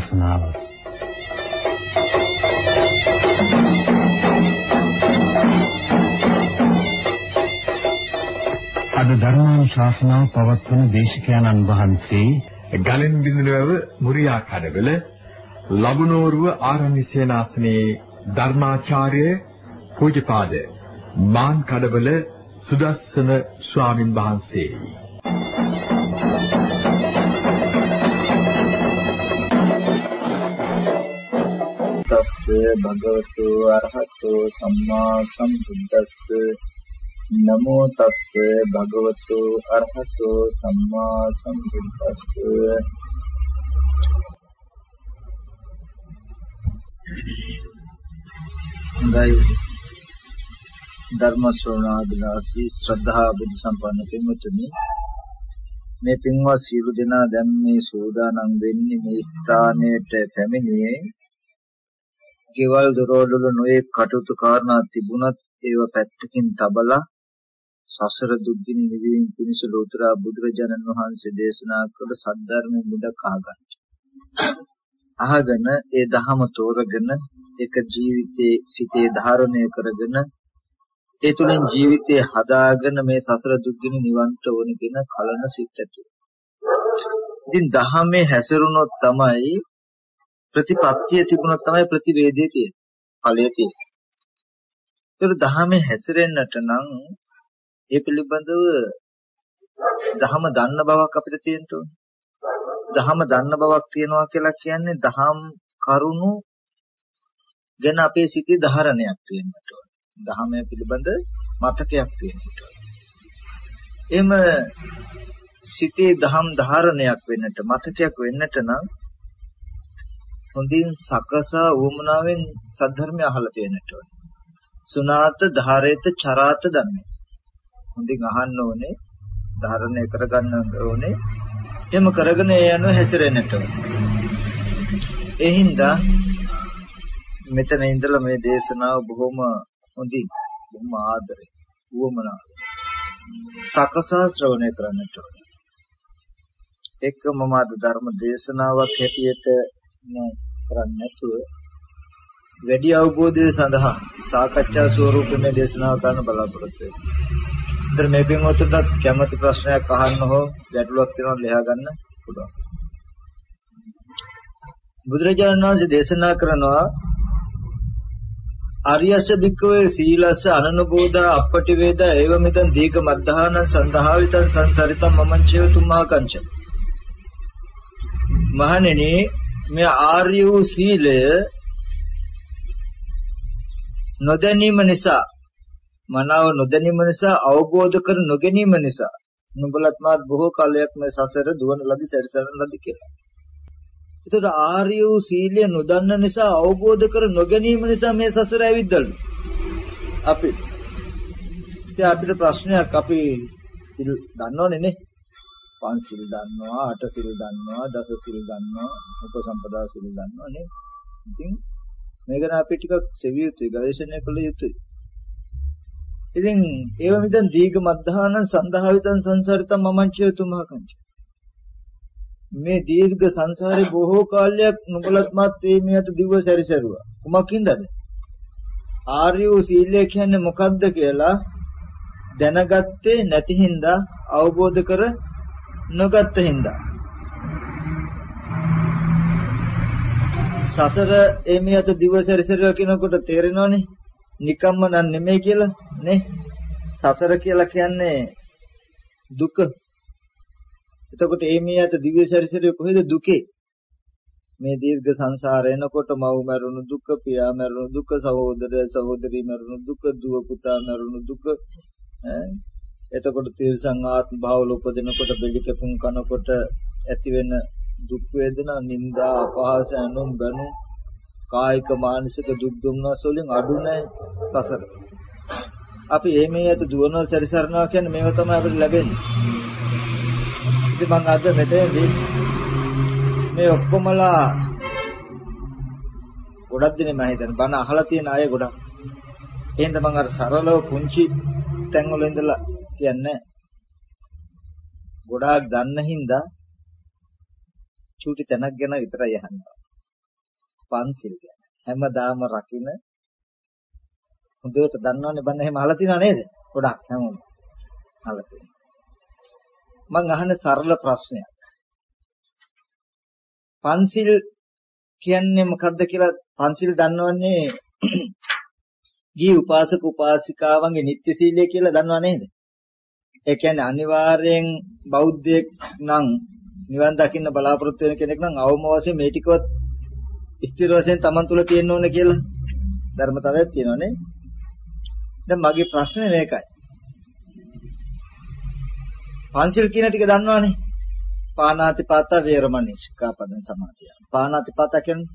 ධර්මානුශාසනාව අද ධර්මානුශාසනාව පවත්වන දේශකයන්න් වහන්සේ ගලෙන් බිඳුනව මුරියා කඩවල ලබුනෝරුව ආරණ්‍ය සේනාසනයේ ධර්මාචාර්ය පූජ්‍යපාද මාන් කඩවල සුදස්සන ස්වාමින් වහන්සේයි තස්ස භගවතු අරහතෝ සම්මා සම්බුද්දස්ස. නමෝ තස්ස භගවතු අරහතෝ සම්මා සම්බුද්දස්ස. හොඳයි. ධර්ම ශ්‍රවණාදිලාසී ශ්‍රද්ධා බුද්ධ සම්පන්න පින්වතුනි මේ පින්වත් සියලු දෙනා දැන් මේ සෝදානම් වෙන්නේ මේ ස්ථානයට පැමිණියේ ගෙවල් දොරවල් නොයේ කටයුතු කාරණා තිබුණත් ඒව පැත්තකින් තබලා සසර දුක්ගිනි නිවීම පිණිස ලෝතර බුදුරජාණන් වහන්සේ දේශනා කළ සද්ධර්මයෙන් මුදක් අහගන්න. අහගෙන ඒ ධහම තෝරගෙන එක ජීවිතේ සිතේ ධාරණය කරගෙන ඒ තුලින් ජීවිතේ හදාගෙන මේ සසර දුක්ගිනි නිවන්ට ඕන කියන කලන සිත් ඇති. ඉතින් ධහමේ හැසිරුණොත් තමයි ප්‍රතිපත්තිය තිබුණොත් තමයි ප්‍රතිවේදයේ තියෙන්නේ. ඵලය තියෙන්නේ. ඒක ධහමේ හැසිරෙන්නට නම් ඒ පිළිබඳව ධහම දන්න බවක් අපිට තියෙන්න ඕනේ. ධහම දන්න බවක් තියනවා කියලා කියන්නේ දහම් කරුණු ගැන අපේ සිතේ ධාරණයක් තියෙන්නට ඕනේ. ධහමය පිළිබඳ මතකයක් තියෙන්නට ඕනේ. එම සිතේ ධම් ධාරණයක් වෙන්නට මතකයක් වෙන්නට නම් හොඳින් සකසා වුමනාවෙන් සද්ධර්මය අහලා තියෙන්නට ඕනේ. සුනාත ධාරේත චරාත ධම්මේ. හොඳින් අහන්න ඕනේ, ධාරණය කරගන්න ඕනේ. එහෙම කරගෙන යන හැසිරෙන්නට ඕනේ. ඒ හින්දා මෙතන ඉඳලා මේ දේශනාව බොහොම හොඳින් බොහොම ආදරේ වුමනාව සකසා ශ්‍රවණය කරන්නට ඕනේ. එක්ක මම අද ධර්ම දේශනාවක් හැටියට කරන්නේ නැතුව වැඩි අවබෝධය සඳහා සාකච්ඡා ස්වරූපයේ දේශනාව කරන්න බලාපොරොත්තු වෙනවා. ඉතින් මේ පින්වත්තුන්ට කැමති ප්‍රශ්නයක් අහන්න හෝ ගැටලුවක් තියෙනවා ලියා ගන්න පුළුවන්. බුදුරජාණන් වහන්සේ දේශනා කරනවා ආර්යස බික්කවේ සීලස්ස අනනුබෝධා අපටි වේද ඒව මෙතන් දීක මද්ධාන සන්දහාවිතං සංසරිතම් මමංචේ තුම්මා කංච මහණෙනි මේ ආර්ය වූ සීලය නොදැනීම නිසා මනාව නොදැනීම නිසා අවබෝධ කර නොගැනීම නිසා නුඹලත් මාත් බොහෝ කාලයක් මේ සසර දුවන ලදී සැරිසරන ලදී කියලා. ඒතර ආර්ය වූ සීලය නොදන්න නිසා අවබෝධ කර නොගැනීම නිසා මේ සසර ඇවිද්දලු. අපි ඉතින් අපිට ප්‍රශ්නයක් අපි දන්නවනේ නේ. පංචිල් දන්නවා, අටසිල් දන්නවා, දසසිල් දන්නවා, උපසම්පදා සිල් දන්නවා නේ. ඉතින් මේක නම් අපි ටිකක් සෙවිය යුතුයි, ගවේෂණය කළ යුතුයි. ඉතින් ඒව මිදන් දීඝ මද්ධානං සන්දහවිතං සංසාරිතං මමංචය තුමා කංච. මේ දීර්ඝ සංසාරේ බොහෝ කාලයක් නුඹලත් මත් මේ මියට දිව සැරිසරුවා. කුමකින්දද? ආර්ය වූ සීලය කියන්නේ මොකක්ද කියලා දැනගත්තේ නැති හින්දා අවබෝධ කර නොගත්ත හින්දා. සසර එමියත දිව සැරිසරුවා කියනකොට තේරෙනවනේ. නිකම්ම නන් නෙමෙයි කියලා නේ. සසර කියලා කියන්නේ දුක. එතකොට එමියත දිව්‍ය සැරිසරුවේ කොහෙද දුකේ? මේ දීර්ඝ සංසාරය එනකොට මව් මරුණු දුක පියා මරුණු දුක සහෝදර සහෝදරි මරුණු දුක දුව පුතා මරුණු දුක එතකොට තිරසං ආත්ම භාවල උපදිනකොට බෙලි කැපුම් කනකොට ඇති වෙන දුක් වේදනා නිന്ദා අපහාස අනුම් බැනු කායික මානසික දුක් දුම්නස් වලින් අඩු නැහැ සසර. අපි මේ මේ යත දුවනල් සැරිසරනවා කියන්නේ මේව තමයි අපිට ලැබෙන්නේ. ඉතින් මම අද මෙතනදී මේ ඔක්කොමලා ගොඩක් දිනේ මම හිතන්නේ බණ අහලා තියෙන අය ගොඩක්. එහෙනම් මම අර සරලව පුංචි තැන්වල ඉඳලා කියන්නේ ගොඩාක් දන්න හින්දා චූටි තැනක් ගැන විතරයි අහන්නේ. පන්සිල් ගැන. හැමදාම රකින්න හොඳට දන්නවනේ බන්න එහෙම අහලා තියෙනව නේද? ගොඩක් හැමෝම අහලා තියෙනවා. මං අහන සරල ප්‍රශ්නයක්. පන්සිල් කියන්නේ මොකද්ද කියලා පන්සිල් දන්නවන්නේ ගිහි උපාසක උපාසිකාවන්ගේ නිත්‍ය සීලය කියලා දන්නව නේද? ඒ කියන්නේ අනිවාර්යෙන් බෞද්ධයෙක් නම් නිවන් දකින්න බලාපොරොත්තු වෙන කෙනෙක් නම් අවම වශයෙන් මේ ටිකවත් ස්ථිර වශයෙන් Taman තුල තියෙන්න ඕන කියලා ධර්මතාවයක් තියෙනවානේ. දැන් මගේ ප්‍රශ්නේ මේකයි. පංචිල් කියන ටික දන්නවනේ. පානාතිපාත වේරමණී සික්ඛාපදං සමාදියා. පානාතිපාත කියන්නේ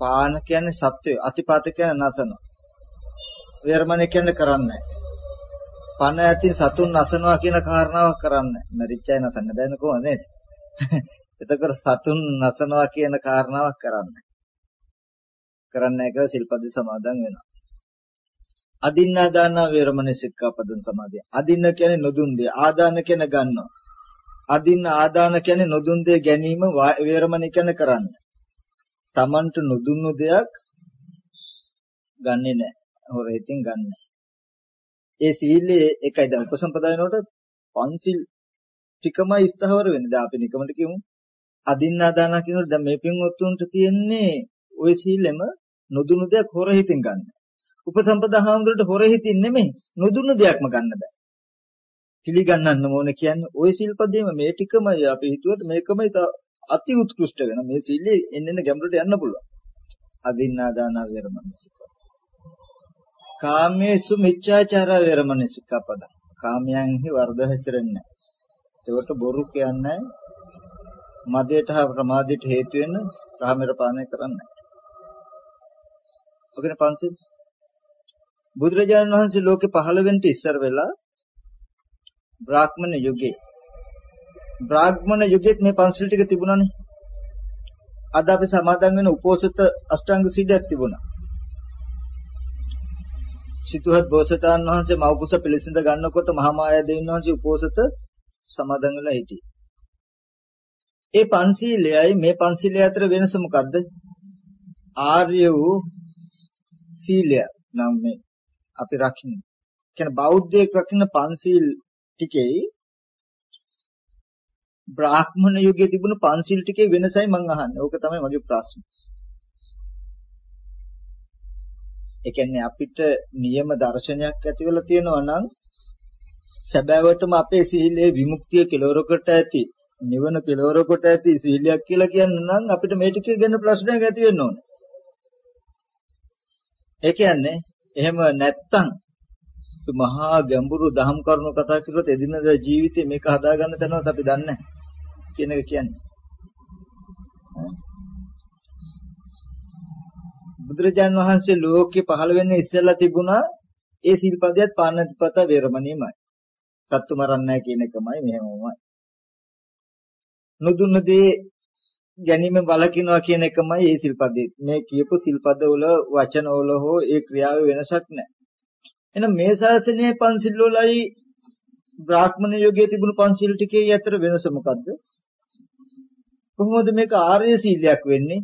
පාන කියන්නේ සත්‍යය. අතිපාත කියන්නේ නසන. වේරමණී කියන්නේ කරන්නේ. පණ ඇති සතුන් නසනවා කියන කාරණාවක් කරන්නේ. මරිච්චය නසන්න බෑනේ කොහොමද නේද? එතකොට සතුන් නසනවා කියන කාරණාවක් කරන්නේ. කරන්නේ නැහැ කියලා සිල්පද සමාදන් වෙනවා. අදින්නා දාන වේරමණී සික්ඛාපදං සමාදියා. අදින්න කියන්නේ නොදුන් දේ. ආදාන කියන්නේ ගන්නවා. අදින්න ආදාන කියන්නේ නොදුන් දේ ගැනීම වේරමණී කියන්නේ කරන්නේ. Tamanට නොදුන්නු දෙයක් ගන්නෙ නැහැ. හොරෙතින් ගන්න. ඒ සීලයේ එකයි දැන් උපසම්පදායනකොට පන්සිල් ටිකමයි ස්ථාවර වෙන්නේ. දැන් අපි නිකමට කියමු. අදින්නා දාන කියනකොට දැන් මේ පින්වත්තුන්ට තියෙන්නේ ওই සීලෙම නොදුන්නු දෙයක් හොරෙහිතින් ගන්න. උපසම්පදා හාමුදුරට හොරෙහිතින් නෙමෙයි නොදුන්නු දෙයක්ම ගන්න බෑ. පිළිගන්නන්න ඕන කියන්නේ ওই සිල්පදේම මේ ටිකමයි අපි හිතුවට මේකමයි අති උත්කෘෂ්ඨ වෙන මේ සීලේ එන්න එන්න ගැඹුරට යන්න පුළුවන්. අදින්නා දාන වේරමණී කාමේසු මිච්ඡාචාර වේරමණී සික්ඛාපද. කාමයන්හි වර්ධ හැසිරෙන්නේ නැහැ. ඒකට බොරු කියන්නේ මදයට හා ප්‍රමාදයට හේතු වෙන කාමර පානය කරන්නේ නැහැ. ඔකනේ පන්සිල්. බුදුරජාණන් වහන්සේ ලෝකේ පහළ වෙන්න ඉස්සර වෙලා බ්‍රාහ්මණ යුගයේ බ්‍රාහ්මණ යුගයේත් මේ පන්සිල් ටික තිබුණානේ. අද අපි සමාදන් වෙන උපෝසත අෂ්ටාංග සීලයක් තිබුණා. සිතුහත් බෝසතාණන් වහන්සේ මව්කුස පිළිසිඳ ගන්නකොට මහා මායා දෙවියන් වහන්සේ උපෝසත සමාදන් වෙලා හිටියේ. ඒ පන්සීලයයි මේ පන්සීලය අතර වෙනස මොකද්ද? ආර්ය වූ සීලය නම් මේ අපි රකින්න. කියන්නේ බෞද්ධයෙක් රකින්න පන්සීල් ටිකේ බ්‍රාහ්මණ යුගයේ තිබුණු පන්සිල් ටිකේ වෙනසයි මම අහන්නේ. ඕක තමයි මගේ ප්‍රශ්නේ. ඒ කියන්නේ අපිට නියම දර්ශනයක් ඇති වෙලා තියෙනවා නම් සැබෑවටම අපේ සීලේ විමුක්තිය කෙලවරකට ඇති නිවන කෙලවරකට ඇති සීලයක් කියලා කියන්න නම් අපිට මේ ටික ගැන ප්‍රශ්නයක් ඇති වෙන්න ඕනේ. ඒ කියන්නේ එහෙම නැත්තම් මහා ගැඹුරු දහම් කරුණු කතා කරලා එදිනදා ජීවිතේ මේක හදාගන්න තැනවත් අපි දන්නේ නැහැ කියන එක කියන්නේ. බුදුරජාන් වහන්සේ ලෝකේ පහළ වෙන්න ඉස්සෙල්ලා තිබුණා ඒ සිල්පදයක් පාණතිපත වේරමණීමයි. සත්තු මරන්නේ කියන එකමයි මෙහෙමමයි. නුදුන්න දේ ගැනීම බලකිනවා කියන එකමයි ඒ සිල්පදේ. මේ කියපු සිල්පදවල වචනවල හෝ ඒ ක්‍රියාවේ වෙනසක් නැහැ. එහෙනම් මේ ශාසනයේ පන්සිල් වලයි බ්‍රාහ්මණ යෝගයේ තිබුණු පන්සිල් ටිකේ අතර වෙනස මොකද්ද? කොහොමද මේක ආර්ය සීලයක් වෙන්නේ?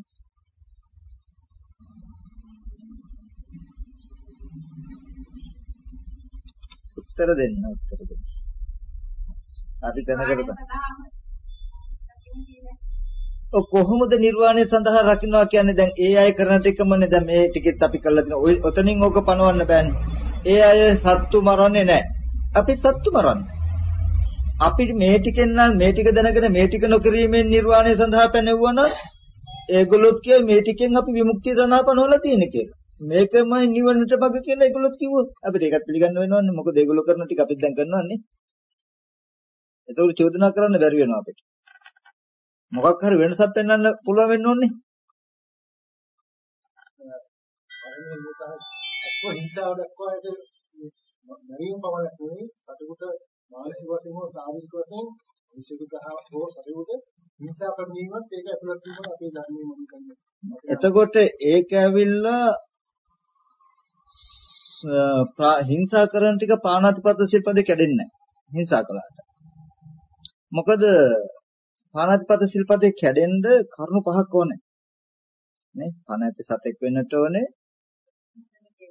උත්තර දෙන්න උත්තර දෙන්න. අපි දැනගන්න. ඔය කොහොමද නිර්වාණය සඳහා රකින්නවා කියන්නේ දැන් ඒ අය කරන ටිකමනේ දැන් මේ ටිකෙත් අපි කරලා තියෙන ඔය ඔතනින් ඕක පනවන්න බෑනේ. ඒ අය සත්තු මරන්නේ නැහැ. අපි සත්තු මරන්නේ. අපිට මේ ටිකෙන් නම් මේ ටික දැනගෙන මේ ටික නොකිරීමෙන් නිර්වාණය සඳහා පැනෙවුවනම් ඒගොල්ලොත් කියේ මේ ටිකෙන් අපි විමුක්තිය සඳහා පනවලා තියෙන කියලා. මේකමයි නිවනට බග කියලා ඒගොල්ලොත් කිව්වොත් අපිට ඒකත් පිළිගන්න වෙනවන්නේ. මොකද ඒගොල්ලෝ කරන ටික අපිත් දැන් කරනවන්නේ ඒතකොට චෝදනා කරන්න බැරි වෙනවා අපිට. මොකක් හරි වෙනසක් පෙන්වන්න පුළුවන් වෙන්න ඕනේ. අක්කෝ හිංසාව දක්වාට මරියම් පමණක් නෙවෙයි සතුට මානසික වශයෙන් හෝ ශාරීරික වශයෙන් විශේෂිතව හෝ සතුට හිංසා කරනීමත් ඒක ඇතුළත් වීම අපේ ධර්මයේ මොන කියන්නේ එතකොට ඒක ඇවිල්ලා හිංසා කරන ටික පාණාතිපත සිල්පදේ කැඩෙන්නේ නැහැ. හිංසා කළාට. මොකද පාණාතිපත සිල්පදේ කැඩෙන්න කරුණු පහක් ඕනේ. නේ? පාණාති සතෙක් වෙන්නට ඕනේ.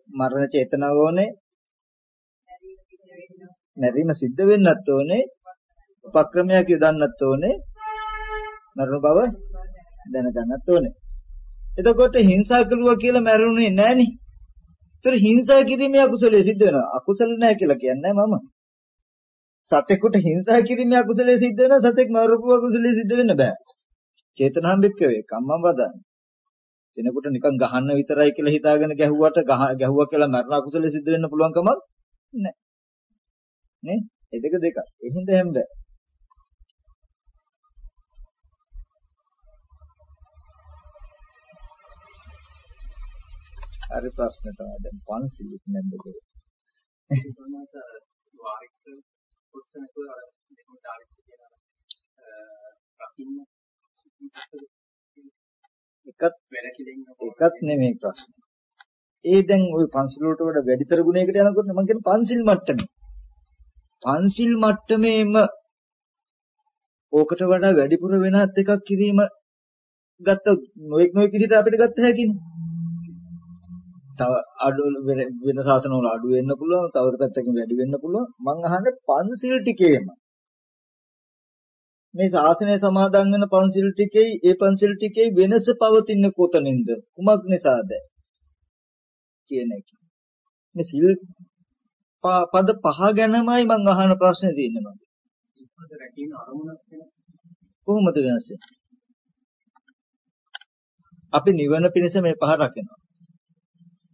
මරණ චේතනාව ඕනේ. මැරීම සිද්ධ වෙන්නත් ඕනේ. උපක්‍රමයක් යොදන්නත් ඕනේ. මරණ බව දැනගන්නත් ඕනේ. එතකොට හිංසා කරුවා කියලා මැරුණේ නෑනේ. ඒතර හිංසා කිරීමේ අකුසලයේ සිද්ධ වෙනවා. අකුසල නෑ කියලා කියන්නේ මම. සතෙකුට හිංසා කිරීමේ අකුසලයේ සිද්ධ වෙනවා. සතෙක් මරපු අකුසලයේ සිද්ධ වෙන්න බෑ. චේතනාම් බික්කවේ කම්මම් වදන්නේ. කෙනෙකුට නිකන් ගහන්න විතරයි කියලා හිතාගෙන ගැහුවට ගැහුවා කියලා මරණ අකුසලයේ සිද්ධ වෙන්න පුළුවන් කමක් නෑ. නේ? ඒ දෙක දෙක. ඒ හින්දා හැම බෑ. හරි ප්‍රශ්න තමයි දැන් පන්සිලුත් නැද්ද කියලා. එකත් එකත් නෙමෙයි ප්‍රශ්න. ඒ දැන් ওই පන්සිල් වලට වඩා වැඩිතර ගුණයකට යනකොට මම කියන්නේ පන්සිල් මට්ටමේ. පන්සිල් මට්ටමේම ඕකට වඩා වැඩිපුර වෙනත් එකක් කිරීම ගත්ත නොඑක් නොඑක් විදිහට අපිට ගත්ත හැකිනේ. තව අඩු වෙන සාසන වල අඩු වෙන්න පුළුවන් තව පැත්තකින් වැඩි වෙන්න පුළුවන්. මං අහන්නේ පන්සිල් ටිකේම. මේ ශාසනය සමාදන් වෙන පන්සිල් ටිකේ ඒ පන්සිල් ටිකේ වෙනස පවතින්නේ කොතනින්ද? කුමක් නිසාද? කියන එක. මේ සිල් පද පහ ගැනමයි මං අහන ප්‍රශ්නේ තියෙන්නේ මගේ. කොහොමද වෙනස අපි නිවන පිණිස මේ පහ රකිනවා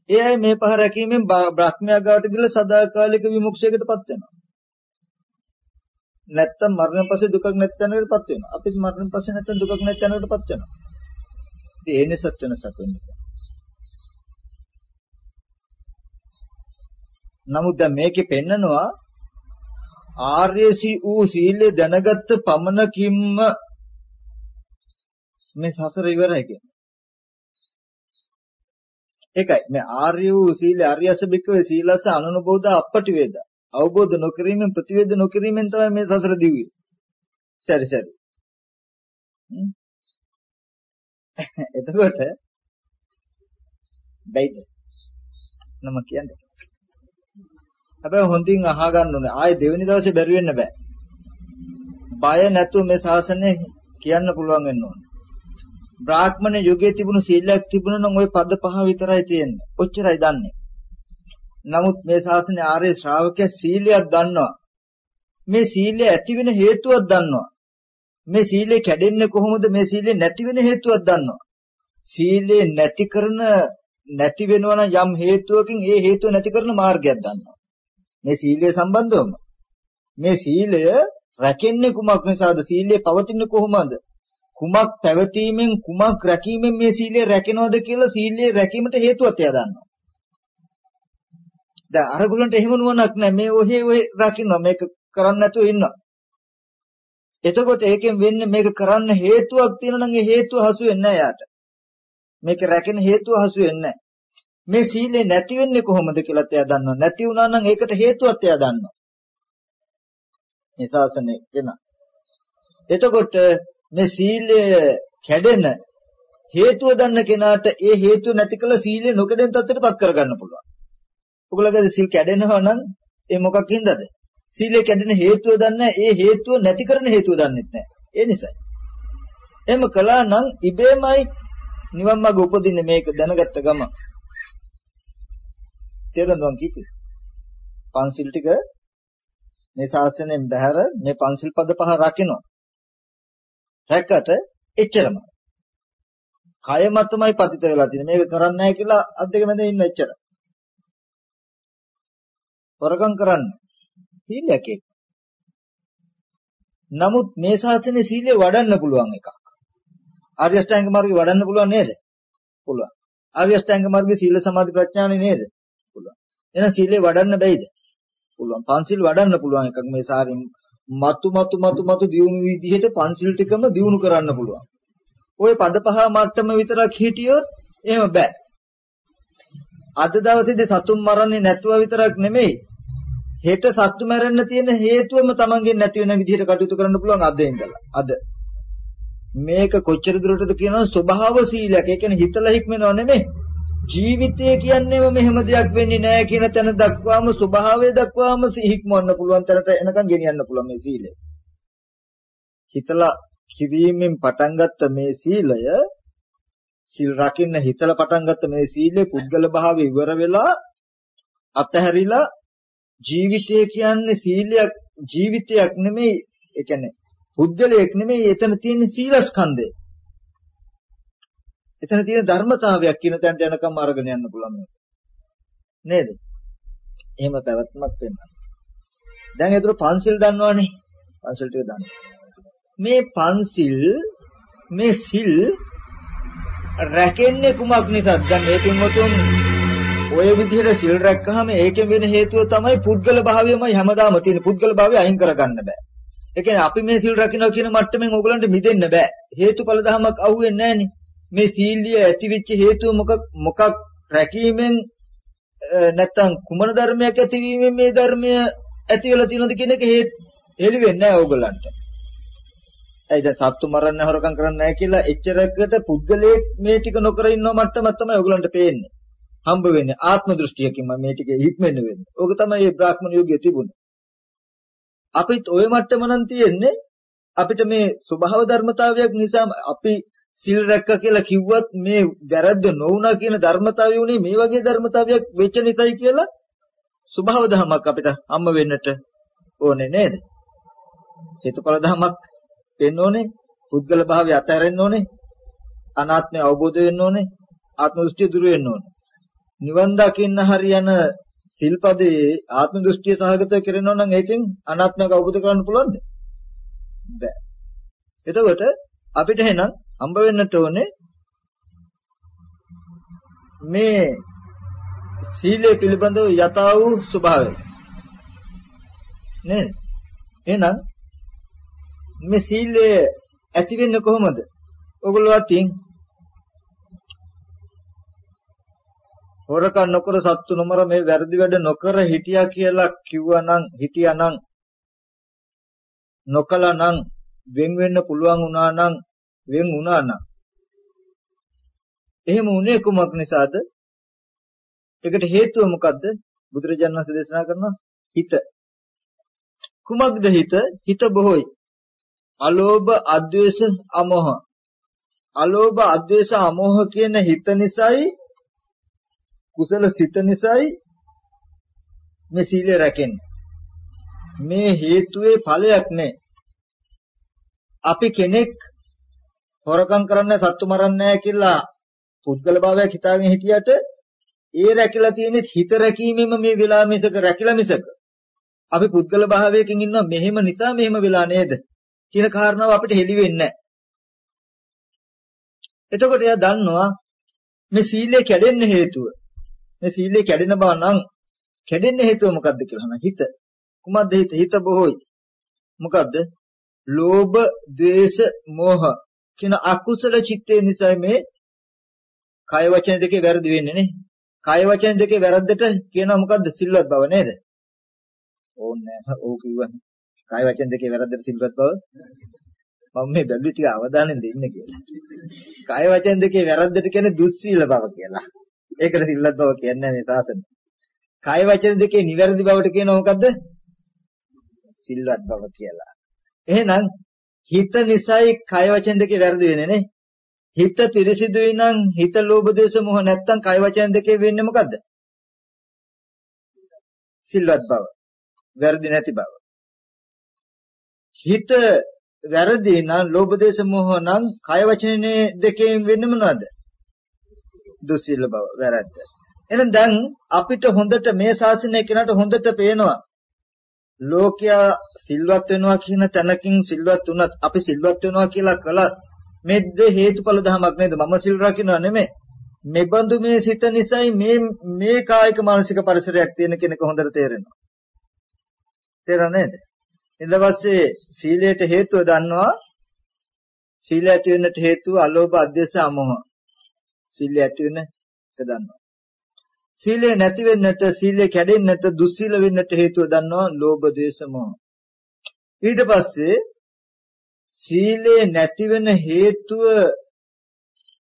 ඒ අය මේ පහ රැකීමෙන් බ්‍රහ්මයා ගාවට ගිහලා සදාකාලික විමුක්තියකටපත් වෙනවා. නැත්තම් මරණයෙන් පස්සේ දුකක් නැත්නම්කටපත් වෙනවා. අපි මරණයෙන් පස්සේ නැත්තම් දුකක් නැත්නම්කටපත් වෙනවා. ඉතින් ඒ නිසත් වෙනසක් වෙන්නේ. නමුත් දැන් මේකේ පෙන්නනවා ආර්යසි වූ සීලය දැනගත්ත පමණකින්ම මේ සසර ඉවරයි කියන්නේ. ඒකයි. මේ ආර්ය වූ සීල ආර්යස බික්කවේ සීලස අනුනබෝධ අපටි වේද අවබෝධ නොකිරීමෙන් ප්‍රතිවේද නොකිරීමෙන් තමයි මේ සසර දිව්වේ සරි සරි. එතකොට බයිද? නම කියන්නේ. හැබැයි හොඳින් අහගන්න ඕනේ. ආයේ දෙවෙනි දවසේ බැරි වෙන්න බෑ. බය නැතුව මේ ශාසනය කියන්න පුළුවන් වෙන්න ඕනේ. බ්‍රාහ්මණ යුගයේ තිබුණු සීලයක් තිබුණා නම් ওই පද පහ විතරයි තියෙන්නේ. ඔච්චරයි දන්නේ. නමුත් මේ ශාසනයේ ආර්ය ශ්‍රාවකයා සීලයක් දන්නවා. මේ සීලය ඇති වෙන හේතුවක් දන්නවා. මේ සීලය කැඩෙන්නේ කොහොමද? මේ සීලය නැති වෙන හේතුවක් දන්නවා. සීලය නැති කරන නැති වෙනවා නම් යම් හේතුවකින් ඒ හේතුව නැති කරන මාර්ගයක් දන්නවා. මේ සීලය සම්බන්ධවම මේ සීලය රැකෙන්නේ කුමක් නිසාද? සීලය පවතින්නේ කොහොමද? කුමක් පැවතීමෙන් කුමක් රැකීමෙන් මේ සීලය රැකෙනවද කියලා සීලය රැකීමට හේතුවක් එයා දන්නවා. දැන් අරගොල්ලන්ට එහෙම නුවණක් නැහැ. මේ ඔහේ ඔය රකින්න මේක කරන්න නැතුව ඉන්නවා. එතකොට ඒකෙන් වෙන්නේ මේක කරන්න හේතුවක් තියෙනවා නම් ඒ හේතුව හසු වෙන්නේ නැහැ යාට. මේක රැකෙන හේතුව හසු වෙන්නේ මේ සීලේ නැති වෙන්නේ කොහොමද කියලාත් එයා දන්නවා. නැති වුණා නම් ඒකට හේතුවක් එයා දන්නවා. මේ ශාසනය වෙන. එතකොට මේ සීලය කැඩෙන හේතුව දන්න කෙනාට ඒ හේතුව නැති කළ සීලය නොකඩෙන තත්ත්වයටපත් කරගන්න පුළුවන්. ඔයගොල්ලෝගේ සීල් කැඩෙනවා නම් ඒ මොකක් හින්දාද? සීලය කැඩෙන හේතුව දන්නේ ඒ හේතුව නැති කරන හේතුව දන්නේ නැහැ. ඒ නිසායි. එහෙම කළා නම් ඉබේමයි නිවන් මාර්ග උපදින්නේ මේක දැනගත්ත ගම. තේරුණාද කිව්වේ? පන්සිල් ටික මේ ශාසනයෙන් බැහැර මේ පන්සිල් පද පහ රකින්න. රැකට එච්චරම. කය මතමයි පතිත වෙලා තියෙන්නේ. මේක කරන්නේ නැහැ කියලා අත් දෙක මැද ඉන්න එච්චර. හොරකම් කරන්න. සීලයක් එක්ක. නමුත් මේ ශාසනයේ සීලය වඩන්න පුළුවන් එකක්. ආර්ය අෂ්ටාංග මාර්ගය වඩන්න පුළුවන් නේද? පුළුවන්. ආර්ය අෂ්ටාංග මාර්ගයේ සීල සමාධි ප්‍රඥානේ නේද? පුළුවන්. එහෙනම් සීලය වඩන්න බැයිද? පුළුවන්. පන්සිල් වඩන්න පුළුවන් එකක් මේ සාරින් මතු මතු මතු මතු දියුණු විදිහට පන්සිල් ටිකම දියුණු කරන්න පුළුවන්. ওই පද පහ මට්ටම විතරක් හිටියොත් එහෙම බෑ. අද දවසේදී සතුන් මරන්නේ නැතුව විතරක් නෙමෙයි හෙට සත්තු මැරෙන්න තියෙන හේතුවම Tamanගෙන් නැති වෙන විදිහට කටයුතු කරන්න පුළුවන් අද ඉඳලා. අද. මේක කොච්චර දුරටද කියනවා ස්වභාව සීලයක්. ඒ කියන්නේ හිතලා හික්මනව නෙමෙයි. ජීවිතය කියන්නේම මෙහෙම දෙයක් වෙන්නේ නැහැ කියන තැන දක්වාම ස්වභාවය දක්වාම හික්මවන්න පුළුවන් තැනට එනකන් ගෙනියන්න පුළුවන් මේ සීලය. හිතලා කිවීමෙන් පටන් ගත්ත මේ සීලය සිල් රකින්න හිතලා පටන් ගත්ත මේ සීලේ පුද්ගල භාවය ඉවර වෙලා අතහැරිලා ජීවිතය කියන්නේ සීලයක් ජීවිතයක් නෙමෙයි ඒ කියන්නේ පුද්ගලයක් නෙමෙයි එතන තියෙන සීලස්කන්ධය. එතන තියෙන ධර්මතාවයක් කියන තැනට යනකම් අරගෙන යන්න පුළුවන් නේද? එහෙම පැවැත්මක් වෙන්න. දැන් ඒතර පන්සිල් දන්නවනේ. පන්සිල් ටික දන්න. මේ පන්සිල් මේ සිල් රැකෙන්නේ කුමක් නිසාද? දැන් මේ පින්වතුන් ඔය විදිහට සිල් රැක්කහම ඒකෙන් වෙන හේතුව තමයි පුද්ගල භාවයමයි හැමදාම තියෙන පුද්ගල භාවය අයින් කරගන්න බෑ. ඒ කියන්නේ අපි මේ සිල් රකින්නවා කියන මට්ටමින් ඕගලන්ට මිදෙන්න බෑ. හේතුඵල ධමයක් අහුවෙන්නේ නැහනේ. මේ සීලිය ඇතිවෙච්ච හේතුව මොකක් මොකක් රැකීමෙන් නැත්තම් කුමන ධර්මයක් ඇතිවීමෙන් මේ ධර්මය ඇති වෙලා තියෙනවද කියන එක හෙලි වෙන්නේ නැහැ ඕගලන්ට. ඒ දැන් සත්තු මරන්න හොරකම් කරන්නේ නැහැ කියලා එච්චරකට පුද්ගලයෙක් මේ ටික නොකර ඉන්නව මට්ටමක් තමයි ඕගලන්ට පේන්නේ. හම්බ වෙන්නේ ආත්ම දෘෂ්ටියකින් මේ ටික හික්මෙන්න වෙන්නේ. ඕක තමයි මේ බ්‍රාහ්මණ යෝගයේ තිබුණේ. අපිත් ওই මට්ටම නම් තියෙන්නේ අපිට මේ ස්වභාව ධර්මතාවයක් නිසා අපි සිල් රැක්ක කියලා කිව්වත් මේ වැරද්ද නොවුනා කියන ධර්මතාවය උනේ මේ වගේ ධර්මතාවයක් වෙච්ච නිසායි කියලා ස්වභාව ධමයක් අපිට හම්බ වෙන්නට ඕනේ නේද? හේතුඵල ධමයක් වෙන්න ඕනේ, පුද්ගල භාවය අතහැරෙන්න ඕනේ, අනාත්මය අවබෝධ වෙන්න ඕනේ, ආත්ම දෘෂ්ටිය දුර වෙන්න ඕනේ. නිවන් දකින්න හරියන සිල්පදේ ආත්ම දෘෂ්ටිය සහගතව කරනවා නම් ඒකෙන් අනාත්මයක් අවබෝධ කරගන්න පුළුවන්ද? බෑ. එතකොට අපිට එහෙනම් හම්බ වෙන්නට ඕනේ මේ සීලය පිළිබඳව යථා වූ ස්වභාවය. නේද? එහෙනම් මේ සීලය ඇති වෙන්නේ කොහොමද? ඔයගොල්ලෝ අතින් හොරකම් නොකර සත්තු නොමර මේ වැරදි වැඩ නොකර හිටියා කියලා කිව්වනම් හිටියානම් නොකලනම් වෙන් වෙන්න පුළුවන් වුණා නම් වෙන් වුණා නම් එහෙම උනේ කුමක් නිසාද? ඒකට හේතුව මොකද්ද? බුදුරජාණන් වහන්සේ දේශනා කරනවා හිත. කුමක්ද හිත? හිත බොහෝයි. අලෝභ, අද්වේෂ, අමෝහ. අලෝභ, අද්වේෂ, අමෝහ කියන හිත නිසායි කුසල සිත නිසායි මේ සීලය රැකෙන්නේ. මේ හේතුවේ ඵලයක් නෑ. අපි කෙනෙක් හොරකම් කරන්නේ සත්තු මරන්නේ කියලා පුද්ගල භාවයක් හිතාගෙන හිටියට ඒ රැකිලා තියෙන හිත රැකීමෙම මේ වෙලා මිසක රැකිලා මිසක අපි පුද්ගල භාවයකින් ඉන්නවා මෙහෙම නිසා මෙහෙම වෙලා නේද කියන කාරණාව අපිට හෙළි වෙන්නේ නැහැ. එතකොට එයා දන්නවා මේ සීලය කැඩෙන්න හේතුව මේ සීලය කැඩෙන බව නම් කැඩෙන්න හේතුව මොකද්ද කියලා අහන හිත. කුමක්ද හිත? හිත බොහෝයි. මොකද්ද? ලෝභ, ද්වේෂ, මෝහ කියන අකුසල චිත්තේ නිසා මේ කය වචන දෙකේ වැරදි වෙන්නේ නේ. කය වචන දෙකේ වැරද්දට කියනවා මොකද්ද? සිල්වත් බව නේද? ඕන්නේ නැහැ. ඕක කිව්වනේ. කය වචන දෙකේ වැරද්දට සිල්වත් බව. මම මේ බැලු ටික අවධානයෙන් දෙන්න කියලා. කය වචන දෙකේ වැරද්දට කියන්නේ දුස්සීල බව කියලා. ඒකට සිල්වත් බව කියන්නේ මේ සාසන. කය වචන දෙකේ නිවැරදි බවට කියනවා මොකද්ද? සිල්වත් බව කියලා. එහෙනම් හිත නිසායි කය වචන දෙකේ වැරදි වෙන්නේ නේ. හිත පිරිසිදුයි නම් හිත ලෝභ දේශ මොහ නැත්තම් කය වචන දෙකේ වෙන්නේ මොකද්ද? සිල්වත් බව. වැරදි නැති බව. හිත වැරදි නම් ලෝභ දේශ මොහ නම් කය වචනේ දෙකෙන් වෙන්නේ මොනවද? දුස්සීල බව වැරද්ද. එහෙනම් දැන් අපිට හොඳට මේ ශාසනය කෙනාට හොඳට පේනවා ලෝකයා සිල්වත් වෙනවා කියන තැනකින් සිල්වත් වුණත් අපි සිල්වත් වෙනවා කියලා කළත් මේ දෙ හේතුඵල ධමයක් නේද? මම සිල් රකින්නවා නෙමෙයි. මෙබඳු මේ සිත නිසායි මේ මේ කායික මානසික පරිසරයක් තියෙන කෙනෙක් හොඳට තේරෙනවා. තේරෙනවද නේද? ඊට පස්සේ සීලයට හේතුව දන්නවා සීලය ඇති වෙන්නට හේතුව අලෝභ අධ්‍යස අමෝහ. සීලය ඇති වෙන එක දන්නවා. සීලය නැති වෙන්නට සීලය කැඩෙන්නට දුස්සීල වෙන්නට හේතුව දන්නවා ලෝභ දේශ මොහ ඊට පස්සේ සීලේ නැති වෙන හේතුව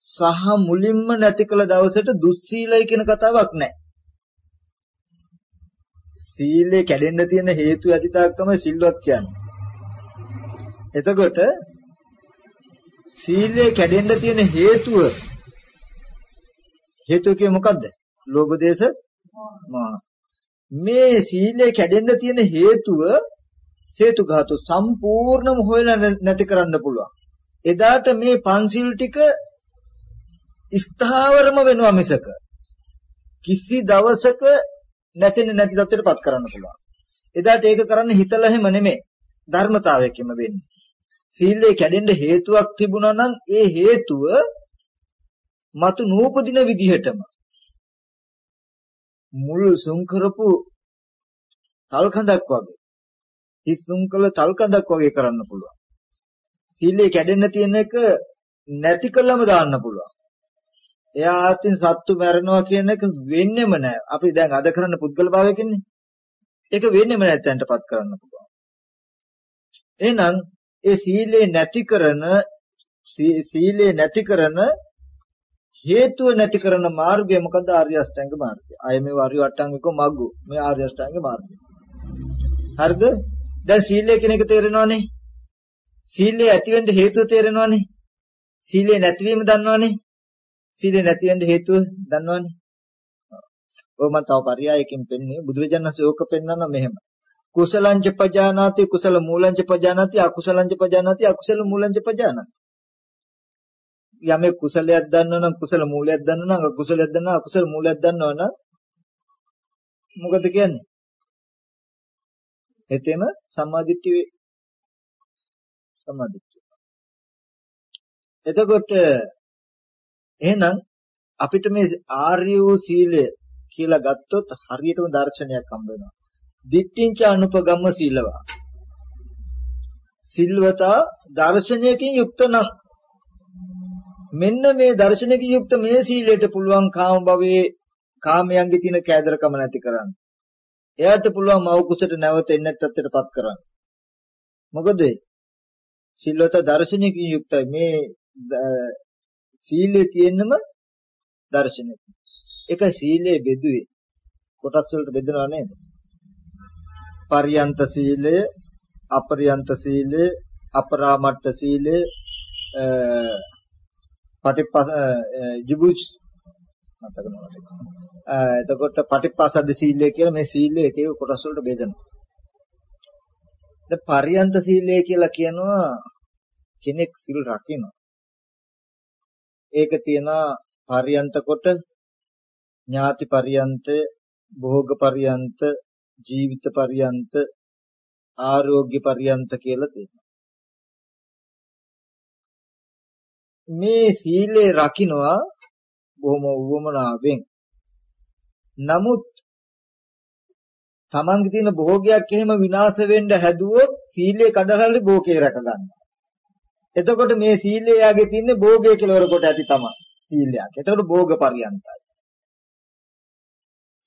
සහ මුලින්ම නැති කළ දවසට දුස්සීලයි කියන කතාවක් නැහැ. සීලේ කැඩෙන්න තියෙන හේතු ඇති තාක් තමයි සිල්වත් කියන්නේ. එතකොට සීලේ කැඩෙන්න තියෙන හේතුව හේතුව කිය මොකද්ද? ලෝභ දේශ මෝහ. මේ සීලේ කැඩෙන්න තියෙන හේතුව හේතුඝාතු සම්පූර්ණම හොයලා නැති කරන්න පුළුවන්. එදාට මේ පන්සිල් ටික ස්ථාවරම වෙනවා මිසක කිසි දවසක නැතෙන්නේ නැති තත්ත්වයටපත් කරන්න පුළුවන්. එදාට ඒක කරන්න හිතලා එහෙම නෙමෙයි. ධර්මතාවයකින්ම වෙන්නේ. සීලය කැඩෙන්න හේතුවක් තිබුණා නම් ඒ හේතුව මතු නූපදින විදිහටම මුල් සුන් කරපු තල් කඳක් වගේ හිස් සුන් කළ තල් කඳක් වගේ කරන්න පුළුවන්. සීලය කැඩෙන්න තියෙන එක නැති කළම දාන්න පුළුවන්. එයා ආත්මින් සත්තු මරනවා කියන එක වෙන්නෙම නැහැ. අපි දැන් අද කරන්න පුද්ගල භාවයකින්නේ. ඒක වෙන්නෙම නැත්තන්ටපත් කරන්න පුළුවන්. එහෙනම් ඒ සීලේ නැති කරන සීලේ නැති කරන හේතුව නැති කරන මාර්ගය මොකද ආර්ය අෂ්ටාංග මාර්ගය. අය මේ ආර්ය අෂ්ටාංගික මග්ගු. මේ ආර්ය අෂ්ටාංග මාර්ගය. හරිද? දැන් සීලය කියන එක තේරෙනවනේ. සීලය ඇති වෙන්න හේතුව තේරෙනවනේ. සීලය නැතිවීම දන්නවනේ. සීලය නැති වෙන්න හේතුව දන්නවනේ. ඔය මම තව පරයයකින් පෙන්නේ බුදුරජාණන් වහන්සේ ඕක පෙන්නනවා මෙහෙම. කුසලංච පජානාති කුසල මූලංච පජානාති අකුසලංච පජානාති අකුසල මූලංච පජානාති. යමේ කුසලයක් දන්නවනම් කුසල මූලයක් දන්නවනම් අකුසලයක් දන්නවා අකුසල මූලයක් දන්නවනම් මොකද කියන්නේ? එතෙම සම්මාදිට්ඨිය වේ. සම්මාදිට්ඨිය. එතකොට එහෙනම් අපිට මේ ආර්ය වූ සීලය කියලා ගත්තොත් හරියටම දර්ශනයක් හම්බ වෙනවා. දිට්ඨිංච අනුපගම්ම සීලවා. සිල්වතා දර්ශනයකින් යුක්ත නම් මෙන්න මේ දර්ශනයකින් යුක්ත මේ සීලයට පුළුවන් කාම භවයේ කාමයන්ගේ තියෙන කෑදරකම නැති කරන්න. එයාට පුළුවන් මව කුසට නැවත එන්නත් තත්ත්වයටපත් කරන්න. මොකද සිල්වත දර්ශනයකින් යුක්තයි මේ සීලයේ තියෙන්නම දර්ශනයක. ඒක සීලයේ බෙදුවේ කොටස් වලට බෙදනවා නේද? පරියන්ත සීලය, අපරියන්ත සීලය, අපරාමට්ට සීලය, පටිපස ජිබුච් මතක නැහැ. එතකොට පටිපසද්ද සීලය කියලා මේ සීලය එක එක කොටස් වලට බෙදනවා. දැන් පරියන්ත සීලය කියලා කියනවා කෙනෙක් සිල් රකිනවා. ඒක තියෙනවා පරියන්ත කොට ඥාති පරියන්ත, භෝග පරියන්ත, ජීවිත පරියන්ත, ආරෝග්‍ය පරියන්ත කියලා තියෙනවා. මේ සීලේ රකින්නවා බොහොම උවමනාවෙන්. නමුත් තමන්ගේ තියෙන භෝගයක් එහෙම විනාශ වෙන්න හැදුවොත් සීලේ කඩලාලි භෝගේ රැක ගන්නවා. එතකොට මේ සීලය යාගේ තින්නේ භෝගය කෙලවර කොට ඇති තමයි සීලයක්. එතකොට භෝග පරියන්තයි.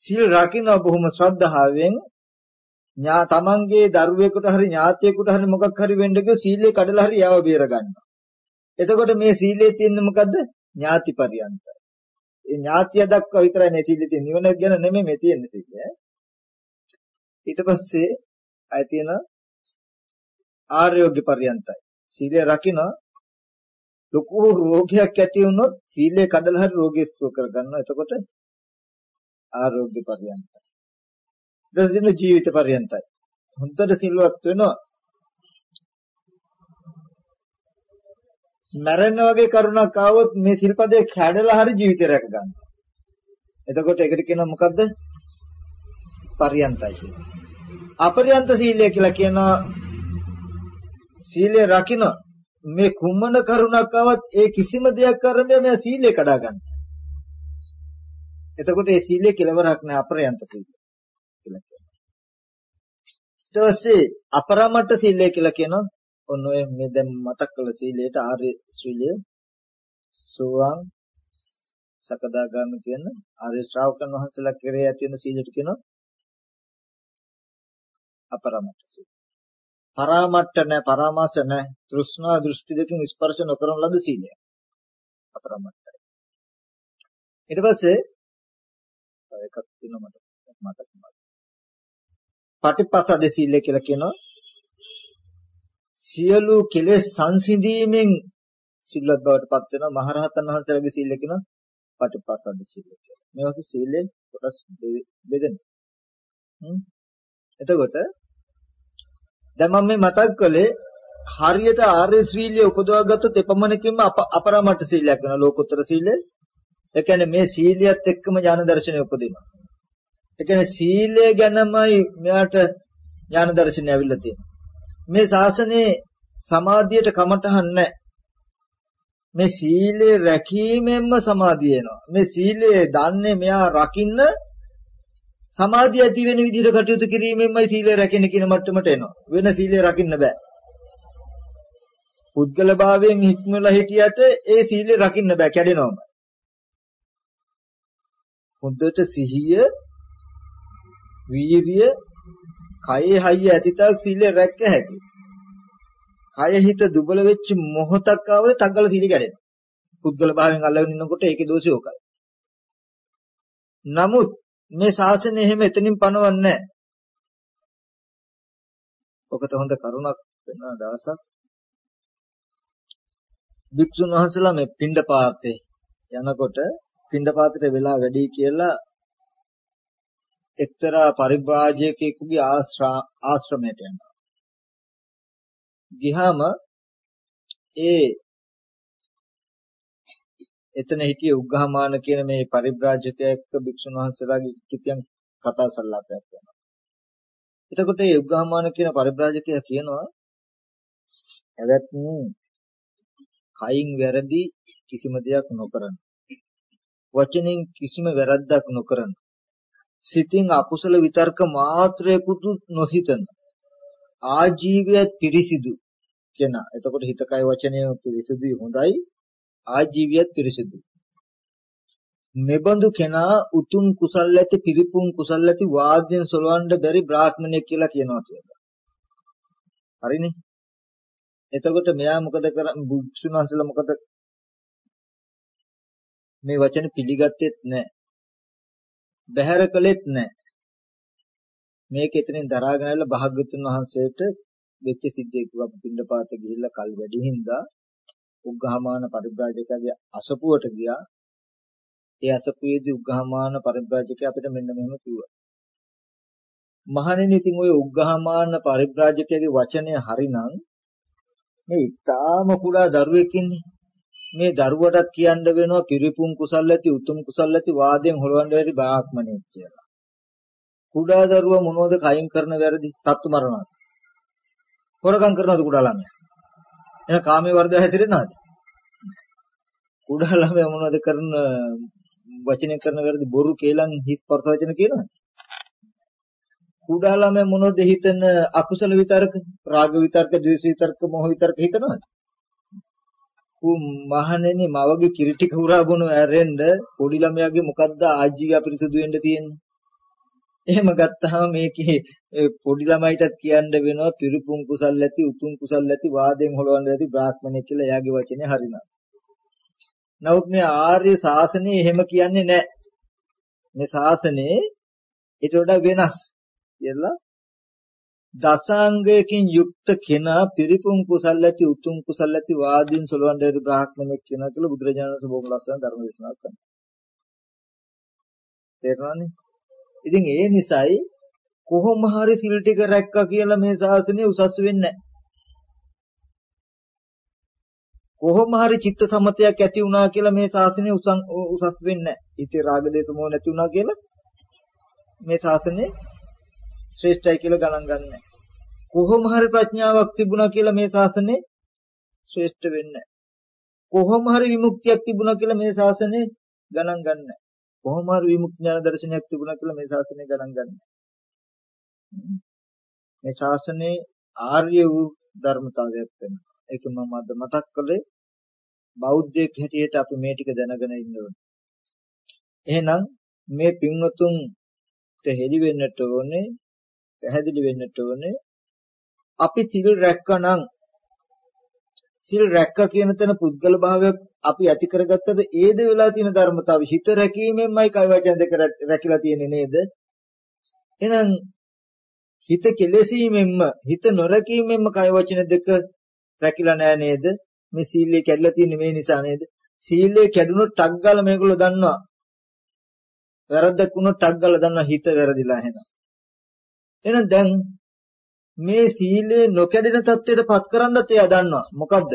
සීල් රකින්න බොහොම ශ්‍රද්ධාවෙන් ඥා තමන්ගේ දරුවෙකුට හරි ඥාතියෙකුට හරි මොකක් හරි වෙන්න ගිය සීලේ කඩලා හරි යාව බේර ගන්නවා. එතකොට මේ සීලේ තියෙන්නේ මොකද්ද? ඥාති පරියන්තයි. ඒ ඥාතිය දක්වා විතරයි මේ සීලේ තියෙන නිවන ගැන නෙමෙයි මේ තියෙන්නේ සීලය. ඊට පස්සේ අය තියෙන ආර්යෝග්‍ය පරියන්තයි. සීලය රකින්න ලොකු රෝගයක් ඇති වුණොත් සීලය කඩලා හරි රෝගය සුව කරගන්නවා. එතකොට ආරෝග්‍ය පරියන්තයි. දසින ජීවිත පරියන්තයි. හොඳට සිල්වත් වෙනවා. මැරෙන්න වගේ කරුණක් ආවොත් මේ සිල්පදේ කැඩලා හරි ජීවිතය රැක ගන්නවා. එතකොට ඒකට කියනවා මොකද්ද? පරියන්තයි කියලා. අපරියන්ත සීලය කියලා කියනවා සීලය රකින්න මේ කුමන කරුණක් ආවත් ඒ කිසිම දෙයක් කරන්නේ මේ සීලය කඩා ගන්න. එතකොට ඒ සීලය කෙලවරක් නෑ අපරයන්ත සීලය කියලා කියනවා. ඊට පස්සේ අපරමට සීලය කියලා කියනවා ඔන්න ඔය මේ දැන් මතක් කළ සීලයට ආර්ය සීලය සෝවාන් සකදාගාමි කියන ආර්ය ශ්‍රාවකයන් වහන්සේලා කෙරේ ඇති වෙන සීලයට කියනවා අපරමට සීල. පරාමට්ට නැහැ, පරාමාස නැහැ. තෘෂ්ණා දෘෂ්ටි දෙකෙන් ස්පර්ශ නොකරන ලද සීලය. අපරාමට්ටයි. ඊට පස්සේ තව එකක් තියෙනවා මට මතක නැහැ. පටිපස්සද සීලය කියලා කියනවා. සියලු කෙලෙස් සංසිඳීමෙන් සිල්වත් බවට පත් වෙන මහරහතන් වහන්සේලාගේ සීලය කියනවා පටිපස්සද සීලය කියලා. මේ වගේ සීලෙන් කොටස් බෙදෙනවා. හ්ම්. එතකොට දැන් මම මේ මතක් කළේ හරියට ආර්ය ශ්‍රීලිය උපදවා ගත්තොත් එපමණකින්ම අපරාමට සීලයක් වෙනවා ලෝකෝත්තර සීලය. ඒ කියන්නේ මේ සීලියත් එක්කම ඥාන දර්ශනය උපදිනවා. ඒ කියන්නේ සීලය ගැනමයි මෙයාට ඥාන දර්ශනය ඇවිල්ලා තියෙන්නේ. මේ ශාසනයේ සමාධියට කමටහන් නැහැ. මේ සීලය රැකීමෙන්ම සමාධිය එනවා. මේ සීලය දන්නේ මෙයා රකින්න සමාධිය ඇති වෙන විදිහට කටයුතු කිරීමෙන්මයි සීලය රැකෙන කියන මට්ටමට එනවා. වෙන සීලය රකින්න බෑ. පුද්ගල භාවයෙන් හික්මලා හිටියට ඒ සීලය රකින්න බෑ කැඩෙනවම. හොඳට සිහිය වීරිය කයේ හයිය ඇතිතක් සීලය රැක්ක හැකි. කය හිත දුබල වෙච්ච මොහොතක් ආවද තග්ගල සීලය කැඩෙනවා. පුද්ගල භාවයෙන් අල්ලගෙන ඉන්නකොට ඒකේ දෝෂය ඕකයි. නමුත් මේ ශාසනය එහෙම එතනින් පනවන්නේ නැහැ. ඔකට හොඳ කරුණක් වෙන දවසක් භික්ෂුන් වහන්සේලා මේ පින්ඩපාතේ යනකොට පින්ඩපාතේට වෙලා වැඩි කියලා එක්තරා පරිබ්‍රාජකයෙකුගේ ආශ්‍රමයට යනවා. ගියාම ඒ එතන හිටිය උග්ඝාමාන කියන මේ පරිබ්‍රාජකයා එක්ක භික්ෂුන් වහන්සේලාගේ කිතියන් කතා සල්ලාපයක් වෙනවා. එතකොට මේ උග්ඝාමාන කියන පරිබ්‍රාජකයා කියනවා එවත්නි කයින් වැරදි කිසිම දෙයක් නොකරන. වචනෙන් කිසිම වැරද්දක් නොකරන. සිතින් අකුසල විතර්ක මාත්‍රයකුත් නොසිතන. ආජීවය පිරිසිදු කෙනා. එතකොට හිත කය වචනය පිරිසිදුයි හොඳයි. ආජීවියත් පිරිසිදුයි. මෙබඳු කෙනා උතුම් කුසල් ඇති පිරිපුන් කුසල් ඇති වාද්‍යයෙන් සොලවන්න බැරි බ්‍රාහ්මණයෙක් කියලා කියනවා කියලා. හරිනේ? එතකොට මෙයා මොකද කරන්නේ? බුක්ෂුණන්සලා මොකද මේ වචන පිළිගත්තෙත් නැහැ. බැහැර කළෙත් නැහැ. මේක එතනින් දරාගෙන ආවිල්ලා භාග්‍යතුන් වහන්සේට වෙච්ච සිද්ධියක් අපි පින්නපාත ගිහිල්ලා කල් වැඩි හින්දා උග්ඝාමාන පරිබ්‍රාජකයාගේ අසපුවට ගියා. ඒ අසපුවේදී උග්ඝාමාන පරිබ්‍රාජකයා අපිට මෙන්න මෙහෙම කිව්වා. මහණෙනි ඉතින් ওই උග්ඝාමාන පරිබ්‍රාජකයාගේ වචනය හරිනම් මේ ඊටාම කුඩා දරුවෙක් ඉන්නේ. මේ දරුවටත් කියන්න වෙනවා පිරිපුන් කුසල් ඇති උතුම් කුසල් ඇති වාදයෙන් හොලවන්න බැරි බ්‍රාහ්මණයෙක් කියලා. කුඩා දරුවා මොනවද කයින් කරන වැරදි? සත්තු මරනවා. හොරකම් කරනවද කුඩා ළමයා? එහෙනම් කාමයේ වර්ධව හැතිරෙනවද? කුඩා ළමයා මොනවද කරන වචනේ කරන වැරදි බොරු කේලම් හිත් පරස වචන කියනවද? කුඩා ළමයා මොනවද හිතන අකුසල විතර්ක, රාග විතර්ක, ද්වේෂ විතර්ක, මොහ විතර්ක හිතනවද? කුම් මහණෙනි මවගේ කිරිටි කුරා බොන ඇරෙන්න පොඩි ළමයාගේ මොකද්ද ආජීවය අපිරිසුදු වෙන්න තියෙන්නේ? එහෙම ගත්තාම මේකේ පොඩි ළමයිටත් කියන්න වෙනවා පිරිපුන් කුසල් ඇති උතුම් කුසල් ඇති වාදයෙන් හොලවන්න ඇති බ්‍රාහ්මණය කියලා එයාගේ වචනේ හරිනවා. නමුත් මේ ආර්ය ශාසනය එහෙම කියන්නේ නැහැ. මේ ශාසනේ ඊට වඩා වෙනස් කියලා දසාංගයකින් යුක්ත කෙනා පිරිපුන් කුසල් ඇති උතුම් කුසල් ඇති වාදීන් සලවන්න ඇති බ්‍රාහ්මණෙක් කෙනා කියලා බුදුරජාණන් වහන්සේ බොහොම ලස්සන ධර්ම දේශනාවක් කරනවා. තේරුණානේ? ඉතින් ඒ නිසායි කොහොම හරි සිල් ටික රැක්කා කියලා මේ ශාසනය උසස් වෙන්නේ කොහොම හරි චිත්ත සමතයක් ඇති වුණා කියලා මේ ශාසනය උසස් වෙන්නේ නැහැ. ඉතින් රාග දේශ මොහ නැති වුණා කියලා මේ ශාසනය ශ්‍රේෂ්ඨයි කියලා ගණන් ගන්නෑ. කොහොම හරි ප්‍රඥාවක් තිබුණා කියලා මේ ශාසනය ශ්‍රේෂ්ඨ වෙන්නේ කොහොම හරි විමුක්තියක් තිබුණා කියලා මේ ශාසනය ගණන් ගන්නෑ. කොහොම හරි විමුක්ති ඥාන දර්ශනයක් තිබුණා කියලා මේ ශාසනය ගණන් ගන්නෑ. මේ ශාසනයේ ආර්ය වූ ධර්මතාවයක් වෙනවා. ඒක මම අද මතක් කළේ බෞද්ධයෙක් හැටියට අපි මේ ටික දැනගෙන ඉන්න ඕනේ. එහෙනම් මේ පින්වතුන්ට හෙළි වෙන්නට ඕනේ, පැහැදිලි වෙන්නට ඕනේ අපි සිල් රැක්කනම් සිල් රැක්ක කියන තැන පුද්ගල භාවයක් අපි ඇති කරගත්තද ඒද වෙලා තියෙන ධර්මතාවය හිත රැකීමෙන්මයි කය වචන දෙක රැකිලා තියෙන්නේ නේද? එහෙනම් හිත කෙලෙසීමෙන්ම හිත නොරැකීමෙන්ම කය වචන දෙක රැකිලා නෑ නේද? මේ සීලය කැඩලා තියෙන්නේ මේ නිසා නේද? සීලය කැඩුණොත් ටක් ගාලා මේගොල්ලෝ දන්නවා. වැරද්දක් වුණොත් ටක් ගාලා දන්නවා හිත වැරදිලා එහෙනම්. එහෙනම් දැන් මේ සීලය නොකැඩෙන තත්ත්වයට පත් කරන්නත් එයා දන්නවා. මොකද්ද?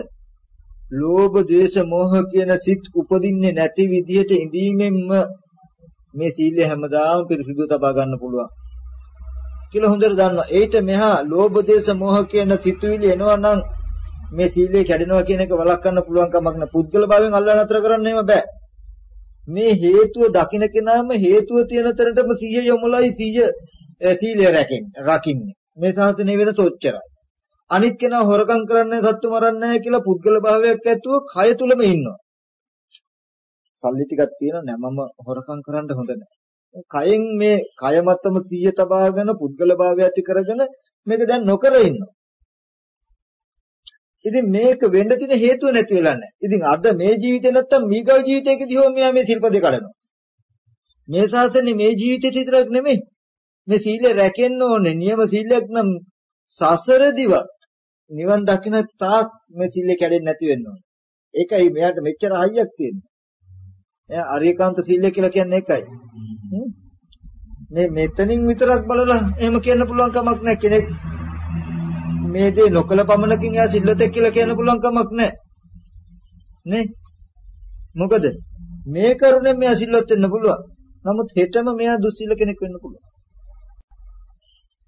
ලෝභ, ද්වේෂ, මෝහ කියන සිත් උපදින්නේ නැති විදිහට ඉඳීමෙන්ම මේ සීලය හැමදාම පිරිසිදු තබා ගන්න පුළුවන්. කියලා හොඳට දන්නවා. ඒිට මෙහා ලෝභ, ද්වේෂ, මෝහ කියන සිතුවිලි එනවා නම් මේ සීලය කැඩෙනවා කියන එක වළක්වන්න පුළුවන් කමක් නැහැ. පුද්ගල භාවයෙන් අල්ලා නතර කරන්න එහෙම බෑ. මේ හේතුව දකින්න කෙනාම හේතුව තියෙන තැනටම සිහිය යොමුලයි සිහිය සීලය රැකෙන්නේ. රකින්නේ. මේ ශාසනය වෙනස ඔච්චරයි. අනිත් කෙනා හොරකම් කරන්නේ සත්තු මරන්නේ කියලා පුද්ගල භාවයක් ඇතුව කය තුලම ඉන්නවා. සල්ලි ටිකක් තියෙන නෑ මම හොරකම් කරන්න හොඳ නෑ. කයෙන් මේ කය මතම සිහිය තබාගෙන පුද්ගල භාවය ඇති කරගෙන මේක දැන් නොකර ඉන්නවා. ඉතින් මේක වෙන්න තියෙන හේතුව නැති වෙලා නැහැ. ඉතින් අද මේ ජීවිතේ නැත්තම් මීගව ජීවිතයකදී හෝ මෙයා මේ සිල්පදේ කඩනවා. මේ ශාසනේ මේ ජීවිතේ විතරක් නෙමෙයි මේ සීලය රැකෙන්න ඕනේ. නියම සීලයක් නම් සසරදිව නිවන් දකින්න තාක් මේ සීලය කැඩෙන්නේ නැති වෙන්න ඕනේ. ඒකයි මෙයාට මෙච්චර හයියක් තියෙන්නේ. එයා අරියකාන්ත සීලය කියලා කියන්නේ ඒකයි. මේ මෙතනින් විතරක් බලලා එහෙම කියන්න පුළුවන් කමක් නැහැ කෙනෙක් මේ දේ නොකල පමණකින් එයා සිල්ලතෙක් කියලා කියන්න පුළුවන් කමක් නැහැ. නේ? මොකද මේ කරුණෙන් මෙයා සිල්වත් වෙන්න පුළුවන්. නමුත් හෙටම මෙයා දුස්සීල කෙනෙක් වෙන්න පුළුවන්.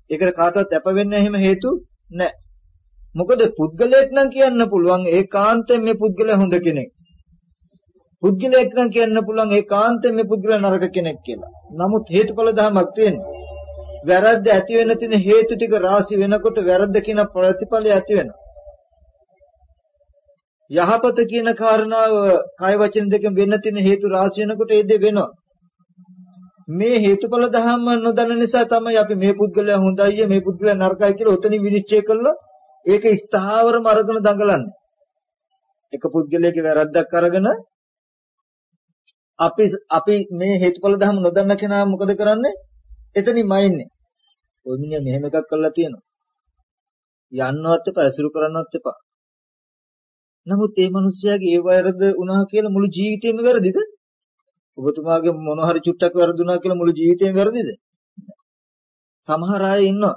ඒකට කාටවත් අප වෙන්න එහෙම හේතු නැහැ. මොකද පුද්ගලයෙක් නම් කියන්න පුළුවන් ඒකාන්තයෙන් මේ පුද්ගලයා හොඳ කෙනෙක්. පුද්ගලයෙක් නම් කියන්න පුළුවන් ඒකාන්තයෙන් මේ පුද්ගලයා නරක කෙනෙක් කියලා. නමුත් හේතුඵල ධමයක් තියෙනවා. වැරද්ද ඇති වෙන තියෙන හේතු ටික රාශි වෙනකොට වැරද්ද කියන ප්‍රතිඵලය ඇති වෙනවා. යහපත කියන කාරණාව කය වචන දෙකෙන් වෙන්න තියෙන හේතු රාශි වෙනකොට ඒ දේ වෙනවා. මේ හේතුඵල ධර්ම නොදන්න නිසා තමයි අපි මේ පුද්ගලයා හොඳයි මේ පුද්ගලයා නරකයි කියලා උතනින් විනිශ්චය කළා ඒක ස්ථාවරම අරගෙන දඟලන්නේ. එක පුද්ගලයෙක් වැරද්දක් අරගෙන අපි අපි මේ හේතුඵල ධර්ම නොදන්න කෙනා මොකද කරන්නේ? එතනින්ම ඉන්නේ. ඔය මිනිහා මෙහෙම එකක් කරලා තියෙනවා. යන්නවත් එපා, ඇසුරු කරන්නවත් එපා. නමුත් මේ මිනිස්යාගේ ඒ වරද වුණා කියලා මුළු ජීවිතේම වැරදිද? ඔබතුමාගේ මොන හරි චුට්ටක් වැරදුනා කියලා මුළු ජීවිතේම වැරදිද? සමහර අය ඉන්නවා.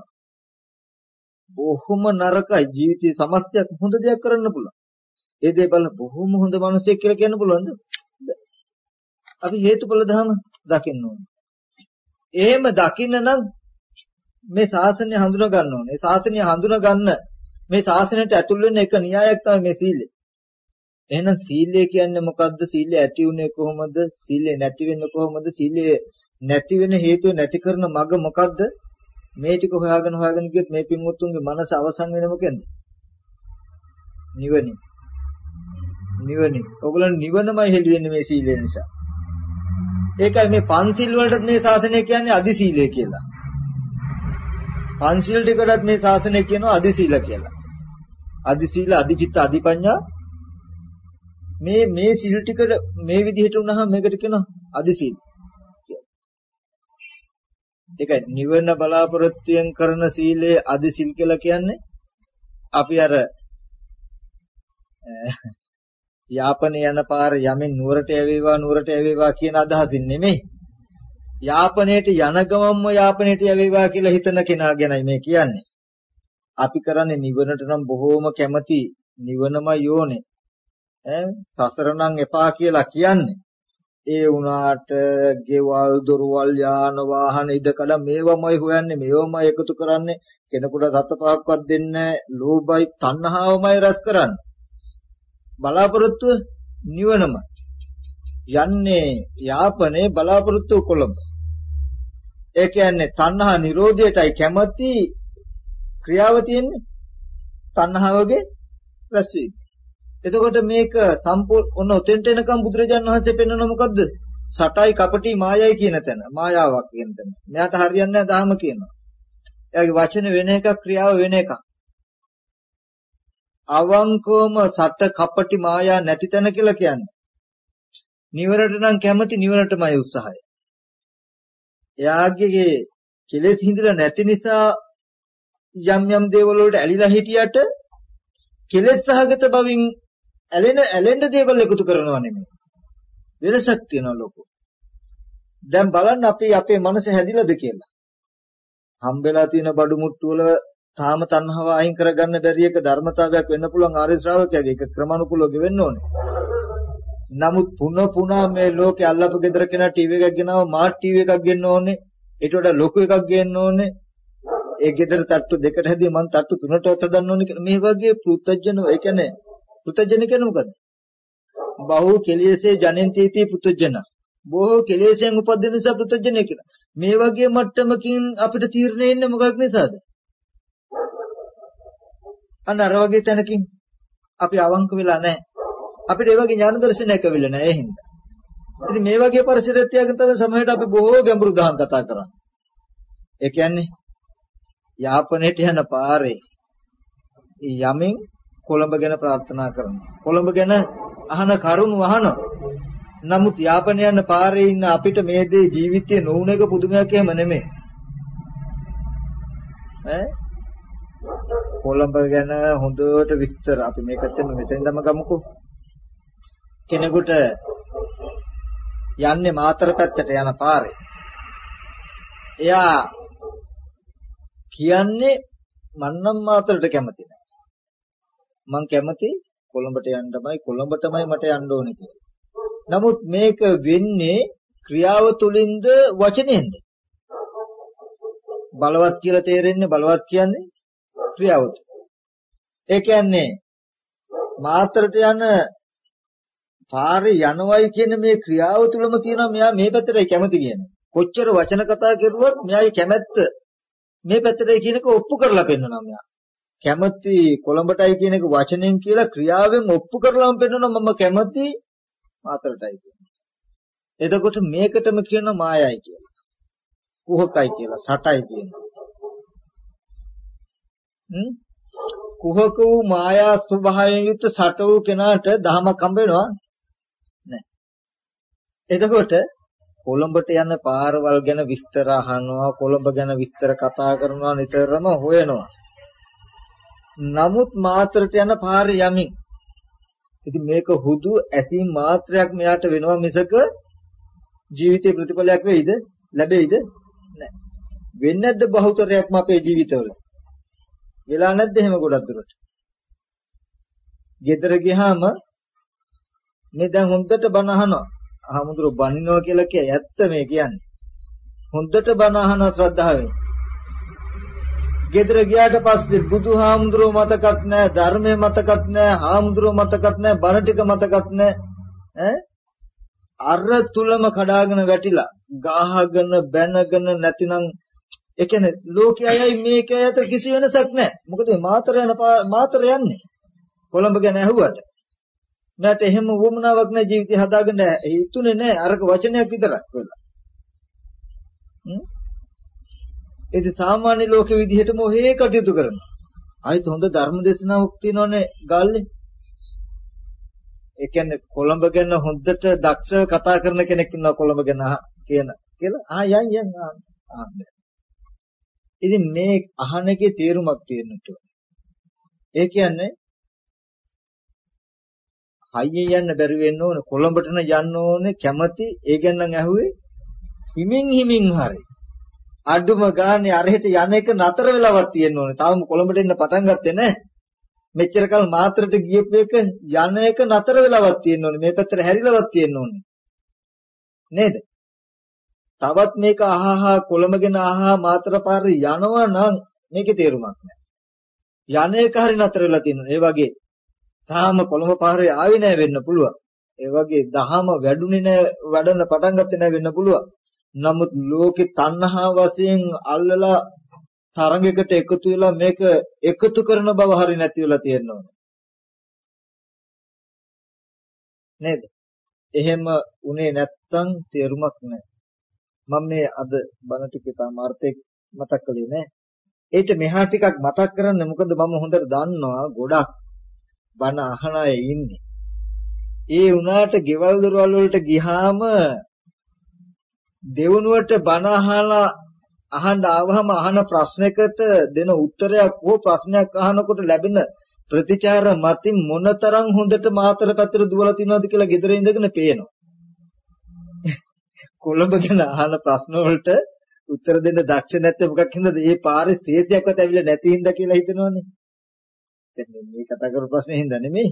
බොහොම නරකයි ජීවිතේ සමස්තයක් හොඳ දෙයක් කරන්න පුළුවන්. ඒ දේ බලන බොහොම හොඳ මිනිසෙක් කියලා කියන්න පුළුවන්ද? අපි හේතුඵල ධම දකින්න ඕනේ. එහෙම දකින්න නම් මේ ශාසනය හඳුනා ගන්න ඕනේ. මේ ශාසනය හඳුනා ගන්න මේ ශාසනයට ඇතුල් වෙන්න එක න්‍යායක් තමයි මේ සීලය. එහෙනම් සීලය කියන්නේ මොකද්ද? සීලය ඇති උනේ කොහොමද? සීලය නැති වෙන්නේ කොහොමද? සීලය නැති වෙන හේතුව නැති කරන මඟ මොකද්ද? මේ ටික හොයාගෙන හොයාගෙන ගියොත් මේ පින්වත්තුන්ගේ මනස අවසන් වෙන මොකෙන්ද? නිවනින්. නිවනින්. ඔයගොල්ලන් නිවනමයි හෙළි වෙන්නේ මේ සීලය නිසා. ඒකයි මේ පන්සිල් වලට මේ ශාසනය කියන්නේ අදි සීලය කියලා. පන්සිල් ටිකටත් මේ ශාසනය කියනවා අදි සීල කියලා. අදි සීල, අදි චිත්ත, අදි පඤ්ඤා මේ මේ සිල් ටිකට මේ විදිහට වුණාම මේකට කියනවා අදි සීල. ඒකයි නිවන බලාපොරොත්තුෙන් කරන සීලය අදි සිල් කියලා කියන්නේ අපි අර යාපනයේ යන පාර යමින් නුවරට යවේවා නුවරට යවේවා කියන අදහසින් නෙමෙයි. යාපනයේට යන ගමම්ම යාපනයේට යවේවා කියලා හිතන කෙනා ගැනයි මේ කියන්නේ. අපි කරන්නේ නිවනට නම් බොහෝම කැමති නිවනමයි යෝනේ. සසර නම් එපා කියලා කියන්නේ. ඒ වුණාට ගෙවල් දොරවල් යාන වාහන ඉදකඩ මේවමයි හොයන්නේ මේවමයි එකතු කරන්නේ. කෙනෙකුට සත පහක්වත් දෙන්නේ ලෝභයි තණ්හාවමයි රැස් කරන්නේ. බලාපොරොත්තු නිවනම. යන්නේ යාපනයේ බලාපොරොත්තු කොළඹ. ඒ කියන්නේ තණ්හා නිරෝධයටයි කැමති ක්‍රියාව තියෙන්නේ. තණ්හාවගේ රැස්වීම. එතකොට මේක සම්පූර්ණ ඔන්න ඔතෙන්ට එනකම් බුදුරජාන් වහන්සේ පෙන්වන මොකද්ද? සටයි කපටි මායයි කියන තැන. මායාවක් කියන තැන. මෙයාට හරියන්නේ නැහැ ධාම කියනවා. එයාගේ වචන වෙන එකක් ක්‍රියාව වෙන එකක්. අවංකවම සට කපටි මායා නැති තැන කියලා කියන්නේ. නිවරට නම් කැමති නිවරටමයි උත්සාහය. එයාගේ කෙලෙස් හිඳලා නැති නිසා යම් යම් දේවල් වලට ඇලිලා හිටියට කෙලෙස් සහගත බවින් ඇලෙන ඇලෙන්න දේවල් එකතු කරනවා නෙමෙයි. වෙනසක් තියෙනවා ලොකු. දැන් බලන්න අපි අපේ මනස හැදිලාද කියලා. හම්බෙලා තියෙන බඩු මුට්ටු වල තාම තණ්හාව අයින් කරගන්න බැරි එක ධර්මතාවයක් වෙන්න පුළුවන් ආර්ය ශ්‍රාවකයාගේ ඒක ක්‍රමානුකූලව ගෙවෙන්න ඕනේ. නමුත් පුන පුනා මේ ලෝකේ අල්ලපු ගෙදර කෙනා ටීවී එකක් ගෙනාව මාත් ටීවී එකක් ගෙන්න ඕනේ. ඊට වඩා ලොකු එකක් ගේන්න ඕනේ. ඒ ගෙදර තට්ටු දෙකට හැදී මං තට්ටු තුනට ඔතදන්න ඕනේ කියලා මේ වගේ පෘතජන ඒ කියන්නේ පෘතජන කියන්නේ මොකද්ද? බහු කෙලෙසේ ජනෙන්තීති පෘතජන. බොහෝ කෙලෙසෙන් උපදින නිසා පෘතජන කියලා. මේ වගේ මට්ටමකින් අපිට තීරණය එන්නේ මොකක් නිසාද? අන්න අර වගේ තැනකින් අපි අවංක වෙලා නැහැ. අපිට ඒ වගේ ඥාන දර්ශනයක් වෙවිලා නැහැ ඒ හින්දා. ඉතින් මේ වගේ පරිසරයක් තියාගෙන තමයි සමහරවිට අපි බොහෝ ගැඹුරු දහම් කතා කරන්නේ. ඒ කියන්නේ යාපනයට යන පාරේ යමින් කොළඹ ගැන ප්‍රාර්ථනා කරනවා. කොළඹ ගැන අහන කරුණු අහනවා. නමුත් යාපන යන පාරේ ඉන්න අපිට මේ දේ ජීවිතේ නොවුන එක පුදුමයක් එහෙම නෙමෙයි. ඈ කොළඹ ගැන හොඳට විස්තර අපි මේකත් මෙතෙන්දම ගමුකෝ. කෙනෙකුට යන්නේ මාතර පැත්තට යන පාරේ. එයා කියන්නේ මන්නම් මාතරට කැමති නෑ. මං කැමති කොළඹට යන්නමයි කොළඹටමයි මට යන්න ඕනේ කියලා. නමුත් මේක වෙන්නේ ක්‍රියාව තුලින්ද වචනෙන්ද? බලවත් කියලා තේරෙන්නේ බලවත් කියන්නේ ක්‍රියාව. ඒ කියන්නේ මාතරට යන පාරේ යනවයි කියන මේ ක්‍රියාව තුලම තියෙනවා මෙයා මේ පැත්තටයි කැමති කියන්නේ. කොච්චර වචන කතා කරුවත් මෙයාගේ කැමැත්ත මේ පැත්තටයි කියනක ඔප්පු කරලා පෙන්නනවා මෙයා. කැමති කොළඹටයි කියන එක වචනෙන් කියලා ක්‍රියාවෙන් ඔප්පු කරලාම පෙන්නනවා මම කැමති මාතරටයි කියන්නේ. එතකොට මේකටම කියන මායයි කියලා. කුහකයි කියලා, සටයි කියනවා. හ්ම් කුහක වූ මායා ස්වභාවයෙන් යුක්ත සට වූ කෙනාට දහමක් හම්බ වෙනවා එතකොට කොළඹට යන පාරවල් ගැන විස්තර අහනවා කොළඹ ගැන විස්තර කතා කරනවා නිතරම හොයනවා. නමුත් මාත්‍රට යන පාරේ යමින්. ඉතින් මේක හුදු ඇසීම් මාත්‍රයක් මෙයාට වෙනවා මිසක ජීවිතේ ප්‍රතිඵලයක් වෙයිද? ලැබෙයිද? නැහැ. වෙන්නේ නැද්ද බහුතරයක්ම අපේ ජීවිතවල? වෙලා නැද්ද එහෙම ගොඩක් දුරට? ගෙදර ගියාම මේ දැන් හොඳට බණ අහනවා. හාමුදුරුවෝ බනිනවා කියලා කිය. ඇත්ත මේ කියන්නේ. හොඳට බණ අහන ශ්‍රද්ධාවෙන්. ගෙදර ගියාට පස්සේ බුදුහාමුදුරුවෝ මතකත් නැහැ, ධර්මයේ මතකත් නැහැ, හාමුදුරුවෝ මතකත් නැහැ, බණ ටික මතකත් නැහැ. අර තුලම කඩාගෙන වැටිලා, ගාහගෙන බැනගෙන නැතිනම් ඒ කියන්නේ ලෝකයයි මේකයි අතර කිසි වෙනසක් නැහැ. මොකද මාතර යන මාතර යන්නේ. කොළඹ ගැන ඇහුවට. මට එහෙම වුමනාවක් නැහැ ජීවිතය හදාගන්න හිතුනේ නැහැ අරක වචනයක් විතරක් වෙලා. හ්ම් ඒක සාමාන්‍ය ලෝකෙ විදිහටම ඔහේ කටයුතු කරනවා. ආයෙත් හොඳ ධර්ම දේශනාවක් තියෙනවනේ ගාල්ලේ. ඒ කියන්නේ කොළඹ ගැන හොඳට දක්ෂව කතා කරන කෙනෙක් ඉන්නවා කොළඹ ගැන කියන කියලා. ආ යන් යන් ආ. ඉතින් මේ අහන එකේ තේරුමක් තියෙන්නට ඒ කියන්නේ හයියෙන් යන්න බැරි වෙන්න ඕනේ කොළඹට යන්න ඕනේ කැමති ඒ ගැන නම් ඇහුවේ හිමින් හිමින් හරි අඩුම ගානේ අරහෙට යන එක නතර වෙලාවක් තියෙන්න ඕනේ. තාම කොළඹට එන්න පටන් ගත්තේ නැහැ. මෙච්චර කල් මාත්‍රට ගියපු එක යන එක නතර වෙලාවක් තියෙන්න ඕනේ. මේ පැත්තට හැරිලාවක් තියෙන්න ඕනේ. නේද? තවත් මේක අහහා කොළඹගෙන අහහා මාත්‍ර පාරේ යනවා නම් මේකේ තේරුමක් නැහැ. යන එක හරි නතර වෙලා තියෙනවා ඒ වගේ තාම කොළඹ පාරේ ආවේ නැහැ වෙන්න පුළුවන්. ඒ වගේ දහම වැඩුණේ නැහැ වැඩන පටන් ගත්තේ නැහැ වෙන්න පුළුවන්. නමුත් ලෝකේ තණ්හා වශයෙන් අල්ලලා තරඟයකට එකතු වෙලා මේක එකතු කරන බව හරි නැති වෙලා තියෙනවා. නේද? එහෙම උනේ නැත්තම් තේරුමක් නැහැ. මම මේ අද බණ ටිකේ තාමාර්ථයක් මතක් කළේ නෑ. ඒට මෙහා ටිකක් මතක් කරන්න මොකද මම හොඳට දන්නවා ගොඩක් බණ අහන අය ඉන්නේ. ඒ උනාට ගෙවල් දොරවල් වලට ගියාම දෙවනුවට බණ අහලා අහන්න ආවහම අහන ප්‍රශ්නයකට දෙන උත්තරයක් හෝ ප්‍රශ්නයක් අහනකොට ලැබෙන ප්‍රතිචාර මතින් මොනතරම් හොඳට මාතර පැතර දුවලා තිනවද කියලා ගෙදර ඉඳගෙන පේනවා. කොළඹ ගැන අහන ප්‍රශ්න වලට උත්තර දෙන්න දක්ෂ නැත්නම් මොකක් හින්දාද? මේ පාරේ ස්ථේතියක්වත් ඇවිල්ලා නැති හින්දා කියලා හිතනවනේ. දැන් මේ කතා කරපු ප්‍රශ්නේ හින්දා නෙමෙයි.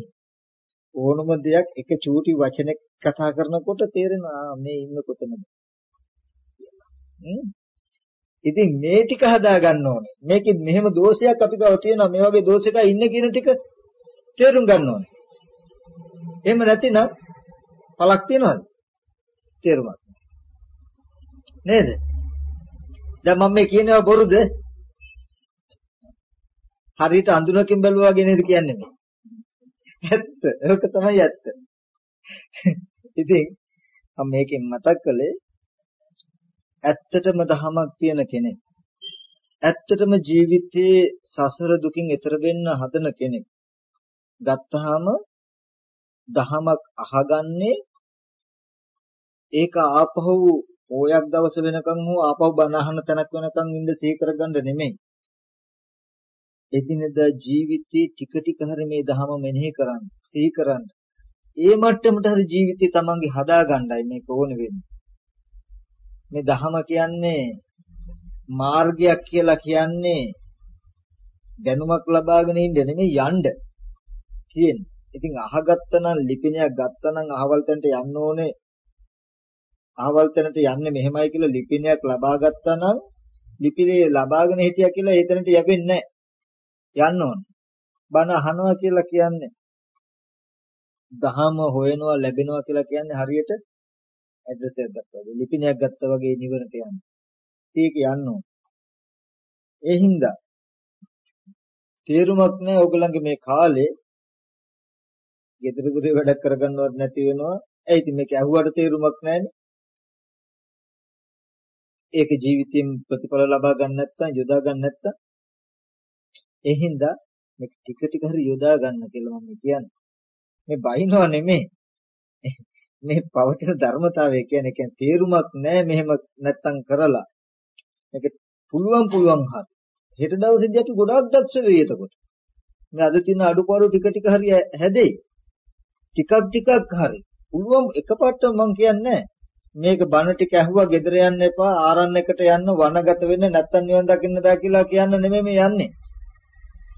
ඕනම දෙයක් එක චූටි වචනයක් කතා කරනකොට තේරෙනවා මේ ඉන්න කොතනද. ඉතින් මේ ටික හදා ගන්න ඕනේ. මේකෙ මෙහෙම දෝෂයක් අපි ගාව තියෙනවා. මේ වගේ දෝෂයක ඉන්න කියන ටික තේරුම් ගන්න ඕනේ. එහෙම නැතිනම් පළක් තියනවද? තේරුමක්. නේද? දැන් මම මේ කියනවා බොරුද? හරියට අඳුනකින් බැලුවා වගේ නේද කියන්නේ මේ? ඇත්ත. ඒක තමයි ඇත්ත. ඉතින් මම මේකෙන් මතක් කළේ ඇත්තටම දහමක් තියෙන කෙනෙක්. ඇත්තටම ජීවිතයේ සසර දුකින් එතර වෙන්න හදන කෙනෙක්. ගත්තාම දහමක් අහගන්නේ ඒක ආපහු ඕයක් දවස වෙනකන් හෝ ආපහු බණ අහන තැනක් වෙනකන් ඉඳ සිහි කරගන්න නෙමෙයි. එදිනෙදා ජීවිතයේ ටික ටික හරි මේ ධහම මෙනෙහි කරන්න, සිහි කරන්න. ඒ මට්ටමට හරි ජීවිතය තමන්ගේ හදාගන්නයි මේක ඕන වෙන්නේ. මේ ධහම කියන්නේ මාර්ගයක් කියලා කියන්නේ දැනුමක් ලබාගෙන ඉන්න නෙමෙයි යන්න තියෙන්නේ. ඉතින් අහගත්තනම් ලිපිනයක් ගත්තනම් අහවල් තැනට යන්න ඕනේ අහවල් තැනට යන්නේ මෙහෙමයි කියලා ලිපිනයක් ලබා ගත්තා නම් ලිපිනේ ලබාගෙන හිටියා කියලා ඒ තැනට යවෙන්නේ නැහැ. යන්න ඕනේ. බණ අහනවා කියලා කියන්නේ දහම හොයනවා ලැබෙනවා කියලා කියන්නේ හරියට ඇඩ්‍රස් එකක් ගත්තා වගේ ලිපිනයක් ගත්තා වගේ නිවනට යන්න. ඒක යන්න ඕනේ. ඒ හින්දා තේරුමක් නැහැ ඔයගලන්ගේ මේ කාලේ ගෙදර දොරේ වැඩ කරගන්නවත් නැති වෙනවා. ඒ ඉතින් මේක ඇහුවට තේරුමක් නැහැනේ. ඒක ජීවිතයෙන් ප්‍රතිඵල ලබා ගන්න නැත්නම් යොදා ගන්න නැත්නම් ඒ හින්දා මේක ටික ටික හරි යොදා ගන්න කියලා මම කියන්නේ. මේ බයිනව නෙමෙයි. මේ පවතින ධර්මතාවය කියන්නේ කියන්නේ තේරුමක් නැහැ මෙහෙම නැත්තම් කරලා. මේක පුළුවන් පුළුවන් හරි. හෙට දවසේදී අපි ගොඩාක් දක්ෂ වෙයි එතකොට. මේ අද තියෙන අඩුපාඩු ටික ටික හරි හැදෙයි. ටිකක් ටිකක් හරි. පුළුවන් එකපාරට මම කියන්නේ මේක බණ ටික ඇහුවා ගෙදර යන්න එපා ආරණ්‍යයකට යන්න වනගත වෙන්න නැත්තම් නිවන් දකින්න බෑ කියලා කියන්න නෙමෙයි මේ යන්නේ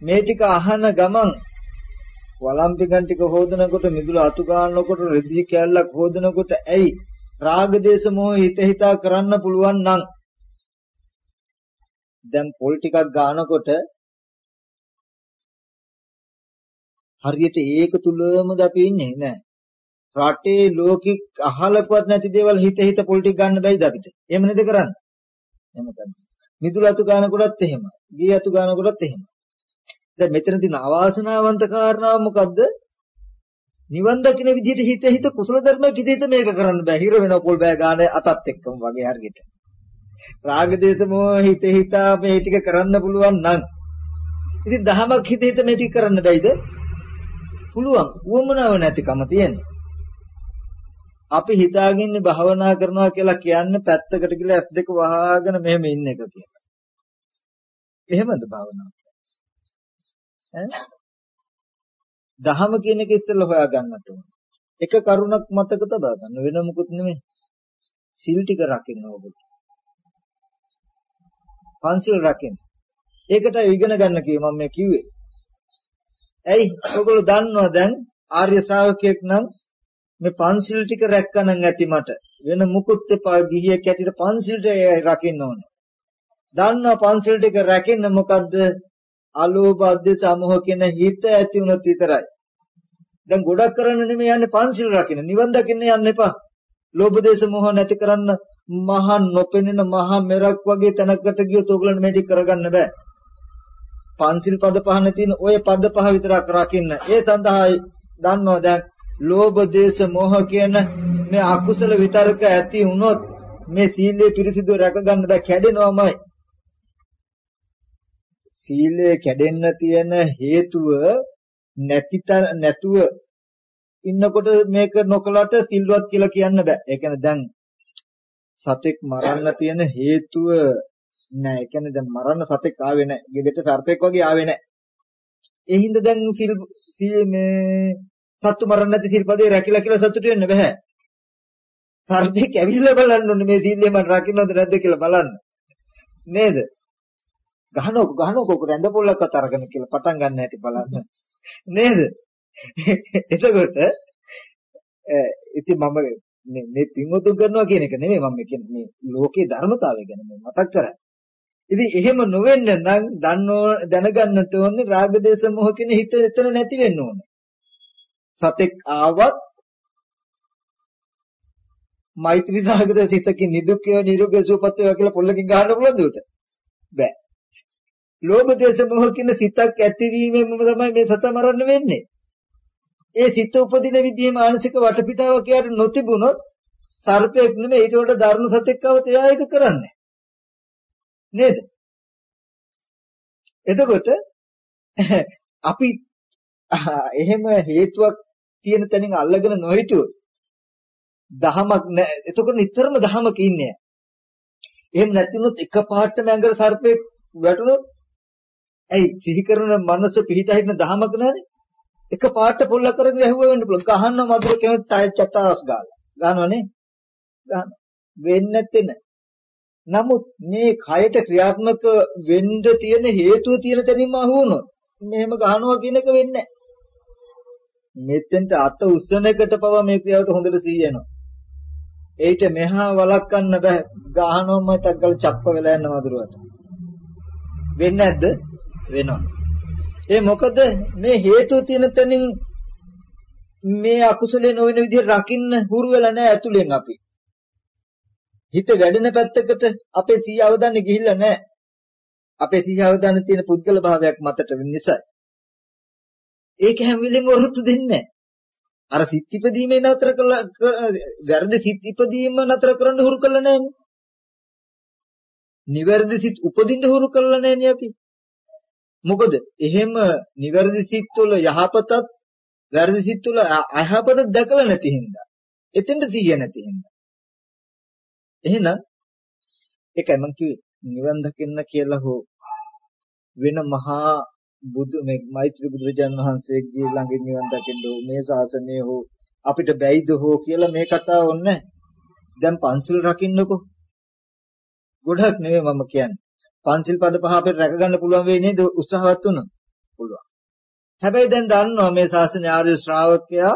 මේ ටික අහන ගමන් වළම්පිකන් ටික හොදනකොට මිදුල අතු ගන්නකොට රෙදි කැල්ලක් හොදනකොට ඇයි රාග දේශ මොහ හිත හිතා කරන්න පුළුවන් නම් දැන් පොල් ටිකක් ගන්නකොට හරියට ඒක තුලමද අපි ඉන්නේ නෑ රටේ ලෝකෙක අහලකවත් නැති දේවල් හිත හිත පොලිටික් ගන්න බැයිද අපිට? එහෙම නේද කරන්නේ? එහෙම කරන්නේ. මිදුල අතු ගන්න කොටත් එහෙමයි. ගේ අතු ගන්න කොටත් එහෙමයි. දැන් මෙතන තියෙන අවාසනාවන්ත කාරණාව මොකද්ද? නිවන් දකින්න විදිහට හිත හිත කුසල ධර්මයක් හිත හිත මේක කරන්න බෑ. හිර වෙන පොල් බෑ ගන්න අතත් එක්කම වගේ හරියට. රාග දේශ මොහ හිත හිතා මේ ටික කරන්න පුළුවන් නම් ඉතින් දහමක් හිත හිත මේ ටික කරන්න බැයිද? පුළුවන්. උවමනාව නැතිකම තියෙනවා. අපි හිතාගන්නේ භාවනා කරනවා කියලා කියන්නේ පැත්තකට ගිහලා ඇස් දෙක වහගෙන මෙහෙම ඉන්න එක කියලා. එහෙමද භාවනාව? ඈ? දහම කියන එක ඉස්සෙල්ලා හොයා ගන්නට ඕන. එක කරුණක් මතක තබා ගන්න වෙන මොකුත් නෙමෙයි. සිල් ටික රකින්න ඕගොල්ලෝ. පන්සිල් රකින්න. ඒකට ඉගෙන ගන්න කිව්ව මම මේ කිව්වේ. ඇයි? ඔයගොල්ලෝ දන්නවා දැන් ආර්ය ශ්‍රාවකයෙක් නම් මේ පන්සිල් ටික රැක්කනම් ඇති මට වෙන මුකුත් එපා ගිහියෙක් ඇටියට පන්සිල් රකින්න ඕන. දන්නවා පන්සිල් ටික රැකෙන්න මොකද්ද? අලෝභ අධ්‍යස අමෝහ කියන හිත ඇති වුණොත් විතරයි. දැන් ගොඩක් කරන්න නෙමෙයි යන්නේ පන්සිල් රකින්න. නිවන් දකින්න යන්න එපා. ලෝභ දේශ මොහ නැති කරන්න මහා නොපෙනෙන මහා මෙරක් වගේ තැනකට ගියොත් ඕගලන්ට මේක කරගන්න බෑ. පන්සිල් පද පහන තියෙන ওই පද පහ විතරක් රකින්න. ඒ සඳහායි දන්නවා දැන් ලෝභ දේශ මොහ කියන මේ අකුසල විතරක ඇති වුණොත් මේ සීලය පිරිසිදු රැකගන්න බෑ කැඩෙනවමයි සීලය කැඩෙන්න තියෙන හේතුව නැතිතර නැතුව ඉන්නකොට මේක නොකලට සිල්වත් කියලා කියන්න බෑ. ඒ කියන්නේ දැන් සතෙක් මරන්න තියෙන හේතුව නෑ. ඒ කියන්නේ දැන් මරන්න සතෙක් ආවේ නෑ. ගෙදරට සර්පෙක් වගේ ආවේ නෑ. ඒ හින්දා දැන් සිල් මේ සත්තු මරන්න නැති සිල්පදේ රැකිලා කියලා සතුටු වෙන්න බෑ. සර්පෙක් ඇවිල්ලා බලන්න ඕනේ මේ සීලය මම රකින්නවද නැද්ද කියලා බලන්න. නේද? ගහනකො ගහනකො රැඳ පොල්ලක්වත් අරගෙන කියලා පටන් ගන්න හැටි බලන්න. නේද? එතකොට ඉතින් මම මේ මේ පින්වතුන් කරනවා කියන එක නෙමෙයි මම කියන්නේ මේ ලෝකේ ධර්මතාවය ගැන මතක් කරන්නේ. ඉතින් එහෙම නොවෙන්න නම් දන්නෝ දැනගන්නට ඕනේ රාග දේශ මොහ කියන හිත එතන නැති වෙන්න ඕනේ. සතෙක් ආවත් මෛත්‍රී සාගත සිතකින් නිදුක්කය නිරෝගී සුවපත් වේවා කියලා පොල්ලකින් ගහන්න පුළුවන්ද උට? බෑ. ලෝභ දේශ මොහ කියන සිතක් ඇතිවීමෙන්ම තමයි මේ සත මරන්න වෙන්නේ. ඒ සිත උපදින විදිහේ මානසික වටපිටාවක් යාට නොතිබුණොත් සර්පෙක් නෙමෙයි ඊට වඩා ධර්ම සතෙක් આવත එයා ඒක කරන්නේ. නේද? එතකොට අපි එහෙම හේතුවක් තියෙන තැනින් අල්ලගෙන නොහිටියොත් දහමක් නෑ. එතකොට නිතරම දහමක ඉන්නේ. එහෙම නැතිනොත් එකපාරටම ඇඟට සර්පෙක් වැටුනොත් ඇයි සිහි කරන මනස පිහිටා හිටින දහමක නැනේ? එක පාට පොල්ල කරගෙන ඇහුවා වෙන්න පුළුවන්. ගහන්න මధుර කෙනෙක් ටයර් චතාස් ගාලා. ගන්නවනේ. ගන්න. වෙන්නේ නැත්තේ නෑ. නමුත් මේ කයට ක්‍රියාත්මක වෙන්න තියෙන හේතුව තියෙන තැනින්ම අහු වුණොත් මෙහෙම ගහනවා කියන එක වෙන්නේ නැහැ. මෙතෙන්ට අත උස්සන එකට පවා මේ ක්‍රියාවට හොඳට සීයනවා. ඒිට මෙහා වළක්වන්න බෑ. ගහනවම තක්කල් චප්ප වෙලා යන වදුරුවට. වෙන්නේ නැද්ද? වෙනවා. ඒ මොකද මේ හේතුව තියෙන තැනින් මේ අකුසලේ නොවන විදිහට රකින්න හුරු වෙලා නැහැ ඇතුලෙන් අපි. හිත වැඩෙන පැත්තකට අපේ සිහිය අවධානය ගිහිල්ලා නැහැ. අපේ සිහිය අවධානය තියෙන පුද්ගල භාවයක් මතට වෙන නිසා. ඒක හැම වෙලෙම වරුත්තු දෙන්නේ අර සිත් ඉපදීමේ නතර කළා වැරදි සිත් ඉපදීම නතර කරන්න හුරු කළා නැන්නේ. නිවැරදි සිත් උපදින්න හුරු කළා නැන්නේ අපි. මොකද එහෙම නිවැරදි සිත් තුළ යහපතත් වැරදි සිත් තුළ අයහපත දැකලා නැති හින්දා. එතෙන්ද සිහිය නැති හින්දා. එහෙනම් ඒකයි මම කිව්වේ නිවන් දකින්න කියලා හෝ වෙන මහා බුදු මේ මෛත්‍රී බුදුරජාණන් වහන්සේගේ ළඟින් නිවන් දකින්න හෝ මේ ශාසනය හෝ අපිට බැයිද හෝ කියලා මේ කතාව ඕනේ දැන් පන්සිල් රකින්නකෝ ගොඩක් නෙවෙයි මම කියන්නේ පන්සිල් පද පහ අපිට රැක ගන්න පුළුවන් වෙයි නේද? උත්සාහවත් වුණොත්. පුළුවන්. හැබැයි දැන් දන්නවා මේ ශාසනය ආර්ය ශ්‍රාවකයා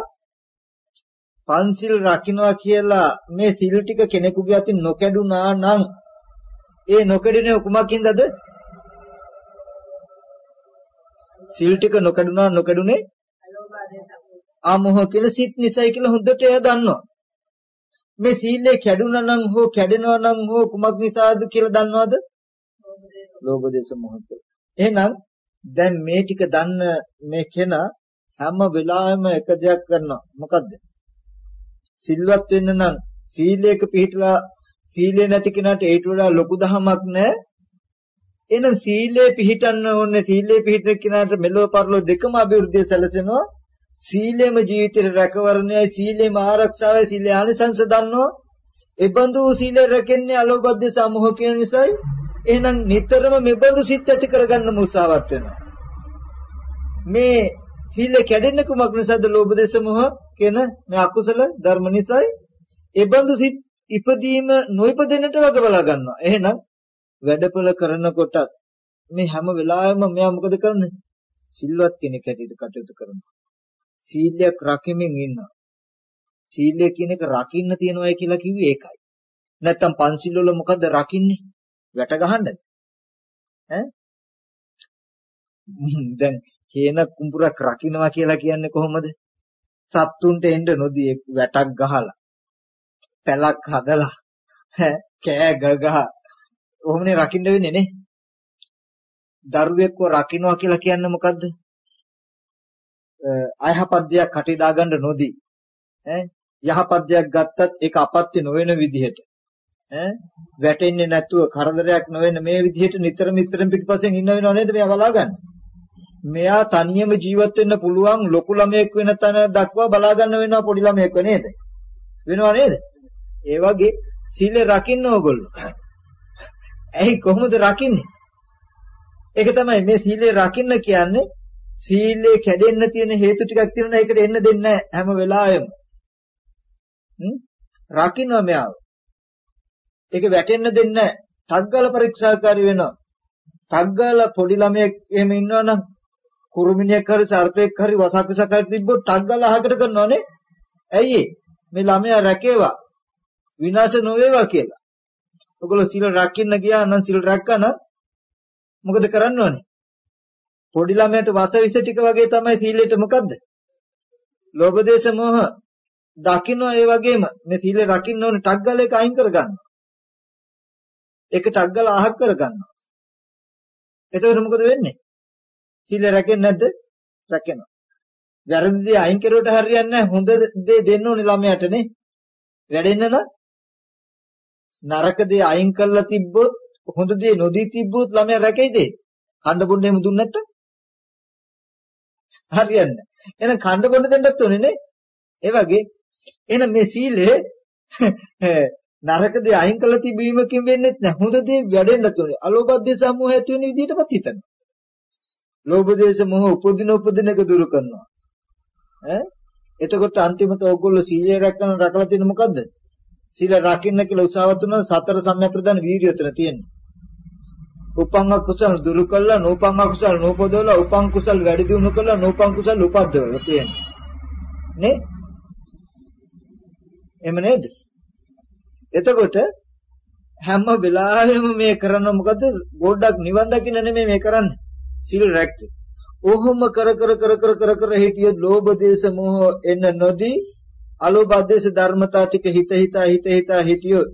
පන්සිල් රකින්නවා කියලා මේ සිල් ටික කෙනෙකුගේ අතින් නොකැඩුනා නම් ඒ නොකැඩෙන කුමකින්දද සිල් ටික නොකැඩුනා නොකැඩුනේ ආමෝහ කියලා සිත් නිසයි කියලා හොඳට එයා දන්නවා. මේ සීලේ කැඩුනා නම් හෝ කැඩෙනවා නම් හෝ කුමක් නිසාද කියලා දන්නවද? ලෝභ දේශ මොහ එහෙනම් දැන් මේ ටික දන්න මේ කෙනා හැම වෙලාවෙම එක දෙයක් කරනවා මොකද්ද සිල්වත් වෙන්න නම් සීලයක පිළිපදලා සීලේ නැති කෙනාට ඒට වඩා ලොකු දහමක් නැහැ. එහෙනම් සීලේ පිළිටන්න ඕනේ සීලේ පිළිපදින කෙනාට මෙලොව පරලොව දෙකම අභිවෘද්ධිය සැලසෙනවා. සීලේම ජීවිතේ රැකවරණයයි සීලේම ආරක්ෂාවයි සීලේ ආනිසංස දන්නවා. ඒබඳු සීලය රැකෙන්නේ අලෝභද්ද සමෝහ කියන නිසායි. එහෙනම් නිතරම මෙබඳු සිත් ඇති කරගන්න උත්සාහවත් වෙනවා. මේ සීල කැඩෙන්නේ කුමක් නිසාද? ලෝභ දේශ මොහ කියන මේ අකුසල ධර්ම නිසායි. ඒ බඳු සිත් ඉපදීම නොඉපදෙන්නට වග බලා ගන්නවා. එහෙනම් වැඩපල කරනකොට මේ හැම වෙලාවෙම මෙයා මොකද කරන්නේ? සිල්වත් කෙනෙක් හැටියට කටයුතු කරනවා. සීලයක් රකිමින් ඉන්නවා. සීලය කියන එක රකින්න තියනවායි කියලා කිව්වේ ඒකයි. නැත්තම් පන්සිල් වල මොකද්ද රකින්නේ? වැට ගහන්නද? ඈ? දැන් හේන කුඹුරක් රකින්නවා කියලා කියන්නේ කොහොමද? සත්තුන්ට එන්න නොදී වැටක් ගහලා පැලක් හදලා කෑ ගගහ කොහොමනේ රකින්න වෙන්නේ නේ? දරුවෙක්ව රකින්නවා කියලා කියන්නේ මොකද්ද? අයහපත් දෙයක් කටේ දාගන්න නොදී ඈ යහපත් දෙයක් ගත්තත් ඒක අපත්‍ය නොවන විදිහට ඈ වැටෙන්නේ නැතුව කරදරයක් නොවන මේ විදිහට නිතර නිතරම පිටිපස්සෙන් ඉන්න වෙනව නේද මෙයා බලාගන්න මෙයා තනියම ජීවත් වෙන්න පුළුවන් ලොකු ළමයෙක් වෙන තැන දක්වා බලා ගන්න වෙනවා පොඩි ළමයෙක් නේද? වෙනව නේද? ඒ වගේ සීල රකින්න ඕගොල්ලෝ. ඇයි කොහොමද රකින්නේ? ඒක තමයි මේ සීලේ රකින්න කියන්නේ සීලේ කැඩෙන්න තියෙන හේතු ටිකක් තියෙනවා ඒකට එන්න දෙන්නේ හැම වෙලාවෙම. හ්ම් රකින්නවා මෙයාව. ඒක වැටෙන්න දෙන්නේ නැහැ. තග්ගල පරීක්ෂාකාරී වෙනවා. තග්ගල පොඩි ළමයෙක් එහෙම ඉන්නවනම් කුරුමිනියක් හරි සර්පෙක් හරි වසක්සක් හරි තිබ්බොත් තග්ගල අහකට කරනවනේ. ඇයි මේ ළමයා රැකේවා විනාශ නොවේවා කියලා. ඔගොල්ලෝ සීල රකින්න ගියා නම් සීල රැක්කන මොකද කරන්න ඕනේ? පොඩි ළමයට වස විස ටික වගේ තමයි සීලෙට මොකද්ද? ලෝභ දේශ මොහ දකින්න ඒ වගේම මේ සීලය රකින්න ඕනේ ටග්ගල එක අයින් කරගන්න. ඒක ටග්ගල අහක් කරගන්න. එතකොට මොකද වෙන්නේ? සීලය රැකෙන්නේ නැද්ද? රැකෙනවා. වැරදි දේ අයින් කරුවට හරියන්නේ නැහැ. හොඳ දේ දෙන්න ඕනේ ළමයාට නේ. වැඩෙන්න නම් නරක දේ අයින් කරලා තිබ්බොත් හොඳ දේ නොදී තිබ්බොත් ළමයා රැකෙයිද? කණ්ඩ බොන්න එහෙම දුන්නේ නැත්තම්? හරියන්නේ. එහෙනම් කණ්ඩ බොන්න දෙන්නත් ඕනේ නේ. ඒ වගේ එහෙනම් මේ සීලය නරක දේ අයින් කරලා තිබීමකින් වෙන්නේ නැහැ. හොඳ දේ වැඩෙන්න තුනේ. අලෝභ දේශ සමූහ ඇති වෙන විදිහටවත් හිතන්න. ලෝභ දේශ මොහ උපදින උපදින එක දුරු කරනවා. ඈ එතකොට අන්තිමට ඕගොල්ලෝ සීලය රැකගෙන රටලා තියෙන මොකද්ද? සීල රකින්න කියලා උත්සාහවත් වුණා සතර සම්‍යක්ප්‍රදාන වීර්යය උතන තියෙනවා. උපංග කුසල දුරු කළා නූපංග කුසල නූපදවලා උපං කුසල වැඩි දියුණු කළා නූපං කුසල උපද්දවලා තියෙනවා. නේ? එහෙම නේද? එතකොට හැම වෙලාවෙම මේ කරන මොකද ගොඩක් නිවන් දකින්න නෙමෙයි මේ කරන්නේ. සිල් රැක්කේ. ඔහොම කර කර කර කර කර කර හිටියොත් ලෝභ දේශ මොහ එන්න නොදී අලෝභ දේශ ධර්මතා ටික හිත හිතා හිත හිතා හිටියොත්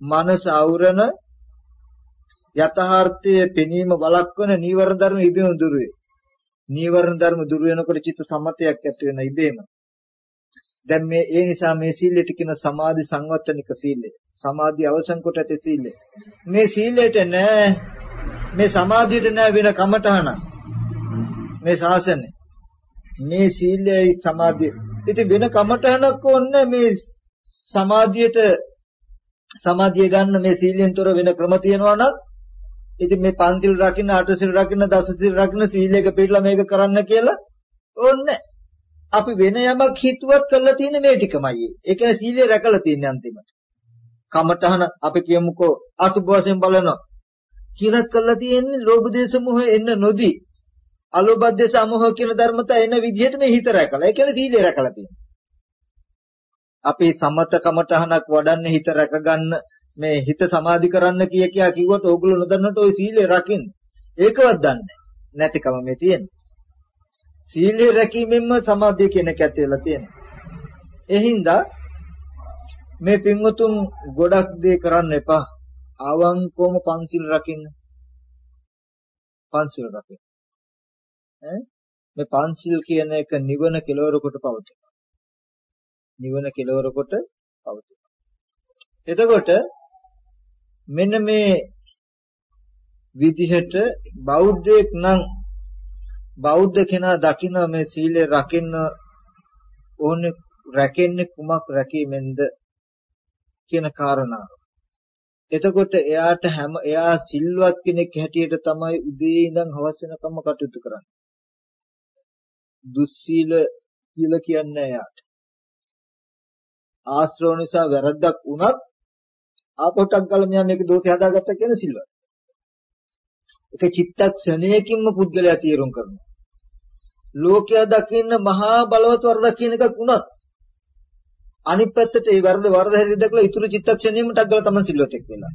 මනස අවරන යථාර්ථයේ පෙනීම බලක්වන නීවරණ ධර්ම ඉබේම දුරු වේ. නීවරණ ධර්ම දුරු වෙනකොට චිත්ත සම්මතයක් ඇති වෙන ඉබේම. දැන් මේ ඒ නිසා මේ සීලයට කියන සමාධි සංවත්තනික සීලය. සමාධිය අවසන් කොට ඇති සීලය. මේ සීලයට නෑ මේ සමාධියට නෑ වෙන කමඨහන. මේ ශාසනය. මේ සීලයයි සමාධිය. ඉතින් වෙන කමඨහනක් ඕනේ මේ සමාධියට සමාධිය ගන්න මේ සීලෙන් තොර වෙන ක්‍රම තියනවා නම් ඉතින් මේ පන්තිල් රකින්න අටසිල් රකින්න දසසිල් රකින්න සීලයක පිළිලා මේක කරන්න කියලා ඕනේ අපි වෙන යමක් හිතුවත් කරලා තියෙන්නේ මේ ටිකමයි. ඒ කියන්නේ සීලය රැකලා තියෙන්නේ අන්තිමට. කමඨහන අපි කියමුකෝ අසුභ වශයෙන් බලනවා. කියලාත් කරලා තියෙන්නේ ලෝභ දේශ මොහ එන්න නොදී. අලෝභ දේශ මොහ කියන ධර්මතා එන විදිහට මේ හිත රැකලා. ඒ කියන්නේ සීලය රැකලා තියෙනවා. අපි සමත කමඨහනක් වඩන්නේ හිත රැකගන්න මේ හිත සමාධි කරන්න කිය කියා කිව්වට ඕගොල්ලෝ නොදන්නට ওই සීලය රකින්න. ඒකවත් දන්නේ නැතිකම මේ තියෙන්නේ. සීලය රැකීමෙන්ම සමාධිය කියන එක ඇති වෙලා තියෙනවා. ඒ හින්දා මේ පින්වතුන් ගොඩක් දේ කරන්න එපා. ආවංකෝම පන්සිල් රකින්න. පන්සිල් රකින්න. ඈ මේ පන්සිල් කියන එක නිවන කෙලවර කොට පවතිනවා. නිවන කෙලවර කොට පවතිනවා. එතකොට මෙන්න මේ විදිහට බෞද්ධයෙක් නම් බෞද්ධ කෙනා දකින්න මේ සීලය රකින්න ඕනේ රැකෙන්නේ කුමක් රැකීමෙන්ද කියන කාරණාව. එතකොට එයාට හැම එයා සිල්වත් කෙනෙක් හැටියට තමයි උදේ ඉඳන් හවස වෙනකම්ම කටයුතු කරන්නේ. දුස්සීල කියලා කියන්නේ එයාට. ආශ්‍රව නිසා වැරද්දක් වුණත් ආපොටක් ගාලා මෙයා මේක දෝෂය හදාගත්තා කියන සිල්වත්. ඒක චිත්තක්ෂණයකින්ම පුද්ගලයා තීරුම් කරනවා. ලෝකයා දකින්න මහා බලවත් වරදක් කියන එකක් වුණත් අනිත් පැත්තට ඒ වරද වරද හැටි දැකලා ඉතුරු චිත්තක්ෂණයෙම ටග්ගල තමයි සිල්වතෙක් වෙලා.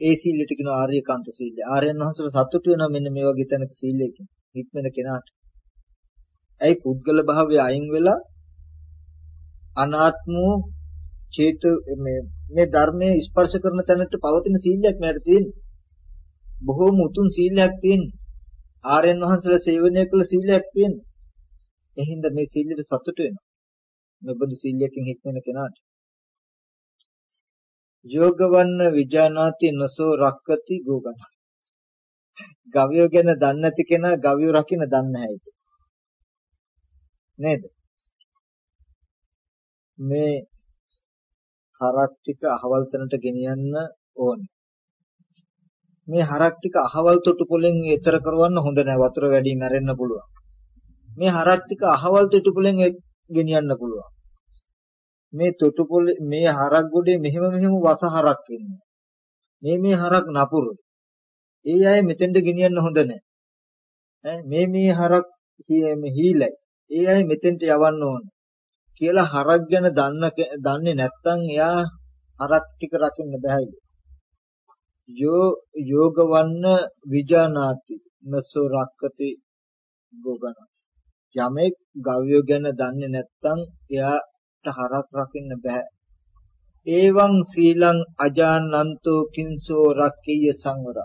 ඒ සීලයට කියන ආර්යකාන්ත සීලය. ආර්යයන් වහන්සේලා සතුටු වෙනවා මෙන්න මේ වගේ තැනක සීලයකින් හිටවෙන කෙනාට. ඇයි පුද්ගල භාවය අයින් වෙලා අනාත්ම චේත මේ මේ ධර්මයේ ස්පර්ශ කරන තැනට පවතින සීලයක් මට තියෙන්නේ. බොහෝම උතුම් සීලයක් තියෙන්නේ. ආර්යයන් වහන්සේලා සේවනය කළ සීලයක් තියෙනවා. එහිඳ මේ සීලෙට සතුට වෙනවා. මෙබඳු සීලයකින් හික්මෙන කෙනාට. යෝගවන්න විජානාති නසෝ රක්කති ගෝගණ. ගවයෝ ගැන දන්නේ නැති කෙනා ගවයෝ රකින්න දන්නේ නැහැ නේද? මේ හරක් ටික අහවල් තැනට ගෙනියන්න ඕනේ. මේ හරක් ටික අහවල් තොටු පොලෙන් එතර කරවන්න හොඳ නැහැ. වතුර වැඩි මැරෙන්න පුළුවන්. මේ හරක් ටික අහවල් තොටු පොලෙන් ගෙනියන්න පුළුවන්. මේ තොටු පොලේ මේ හරක් ගොඩේ මෙහෙම මෙහෙම වස හරක් ඉන්නවා. මේ මේ හරක් නපුරු. ඒ අය මෙතෙන්ට ගෙනියන්න හොඳ නැහැ. මේ මේ හරක් හීලයි. ඒ අය මෙතෙන්ට යවන්න ඕන කියලා හරක් ගැන දන්න දන්නේ නැත්නම් එයා හරක් ටික රකින්න බෑයි. යෝ යෝගවන්න විජානාති. නසෝ රක්කති ගෝගන යමෙක් ගව්‍ය ගැන දන්නේ නැත්නම් එයාට හරක් රකින්න බෑ. ඒවං සීලං අජානන්තෝ කිංසෝ රක්කීය සංවර.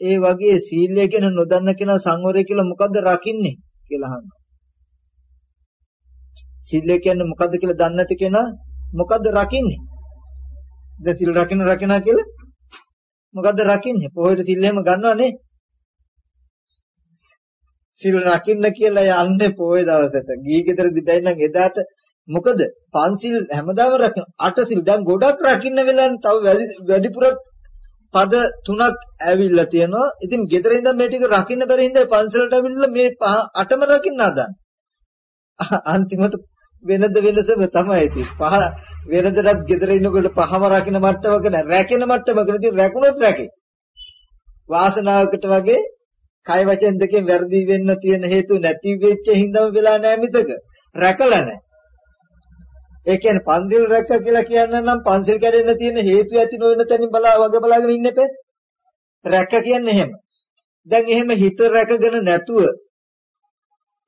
ඒ වගේ සීලය ගැන නොදන්න කෙනා සංවරය කියලා මොකද්ද රකින්නේ කියලා අහනවා. සීලය කියන්නේ මොකද්ද කියලා දන්නේ නැති කෙනා මොකද්ද රකින්නේ? දැන් සීල් රකින්න රකින්න කියලා මොකද්ද රකින්නේ? පොහොයට සිල් එහෙම ගන්නවනේ. සිල් රකින්න කියලා යන්නේ පොහොය දවසට. ගිහි ගෙදරදි බැයිනම් එදාට මොකද පන්සිල් හැමදාම රකින්න. අට සිල් දැන් ගොඩක් රකින්න වෙලානේ තව වැඩිපුර පද තුනක් ඇවිල්ලා තියෙනවා. ඉතින් ගෙදර ඉඳන් මේ ටික රකින්න බැරි හින්දා පන්සලට ඇවිල්ලා මේ අටම රකින්න හදන්නේ. අන්තිමට වෙනද වෙනසම තමයි ඉතින්. පහ වෙනදටත් ගෙදර ඉන්නකොට පහම රකින්න මට්ටමක නෑ. රැකෙන මට්ටමක නෙදී රැකුණොත් රැකේ. වාසනාවකට වගේ කය වචෙන් දෙකෙන් වැරදි වෙන්න තියෙන හේතු නැති වෙච්ච හින්දාම වෙලා නෑ මිතක රැකලා නෑ. ඒ කියන්නේ පන්සිල් රැක්ක කියලා කියන්න නම් පන්සිල් කැඩෙන්න තියෙන හේතු ඇති නොවන තැනින් බලා වග බලාගෙන ඉන්න එපේ. රැක්ක කියන්නේ එහෙම. දැන් එහෙම හිත රැකගෙන නැතුව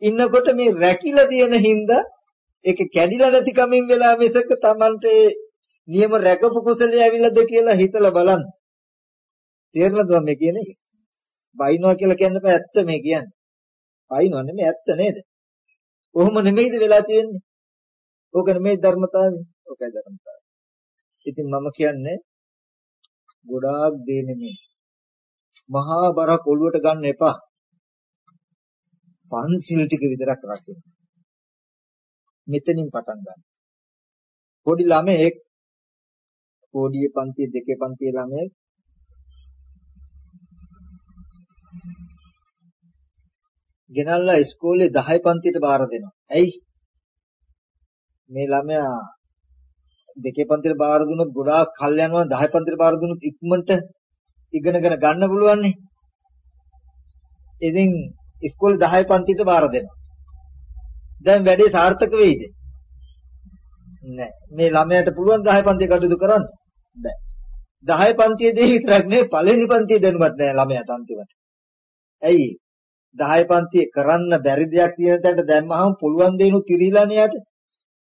ඉන්නකොට මේ රැකිලා තියෙන හින්දා ඒක කැඩිලා නැති කමින් වෙලා මිසක Tamante නියම රැකපු කුසලයේ ඇවිල්ලාද කියලා හිතලා බලන්න. තේරෙනවද මේ කියන්නේ? බයිනවා කියලා කියන්න බෑ ඇත්ත මේ කියන්නේ. බයිනවා නෙමෙයි ඇත්ත නේද? කොහොම නෙමෙයිද වෙලා තියෙන්නේ? ඕක නෙමෙයි ධර්මතාවය. ඕකයි ධර්මතාවය. ඉතින් මම කියන්නේ ගොඩාක් දේ නෙමෙයි. මහා බරක් ඔළුවට ගන්න එපා. පන්සිල් ටික විතරක් රකින්න. මෙතනින් පටන් ගන්න. පොඩි ළමයෙක් පොඩි පන්ති දෙකේ පන්ති ළමයෙක් ගෙනල්ලා ඉස්කෝලේ 10 පන්තියට බාර දෙනවා. ඇයි? මේ ළමයා දෙකේ පන්තියට බාර දුන්නොත් ගොඩාක් කල් යනවා 10 පන්තියට බාර දුන්නොත් ඉක්මනට ඉගෙනගෙන ගන්න පුළුවන් නේ. ඉතින් ඉස්කෝලේ 10 පන්තියට බාර දෙනවා. දැන් වැඩේ සාර්ථක වෙයිද? නෑ. මේ ළමයාට පුළුවන් 10 පන්තියේ කටයුතු කරන්න? බෑ. 10 පන්තියේ දේ විතරක් නෙවෙයි පළවෙනි පන්තියේ දැනුවත් නෑ ළමයාට අන්තිමට. ඇයි? 10 පන්තියේ කරන්න බැරි දෙයක් තියෙන තැනට දැම්මහම පුළුවන් දේනු කිරිලානේ යට.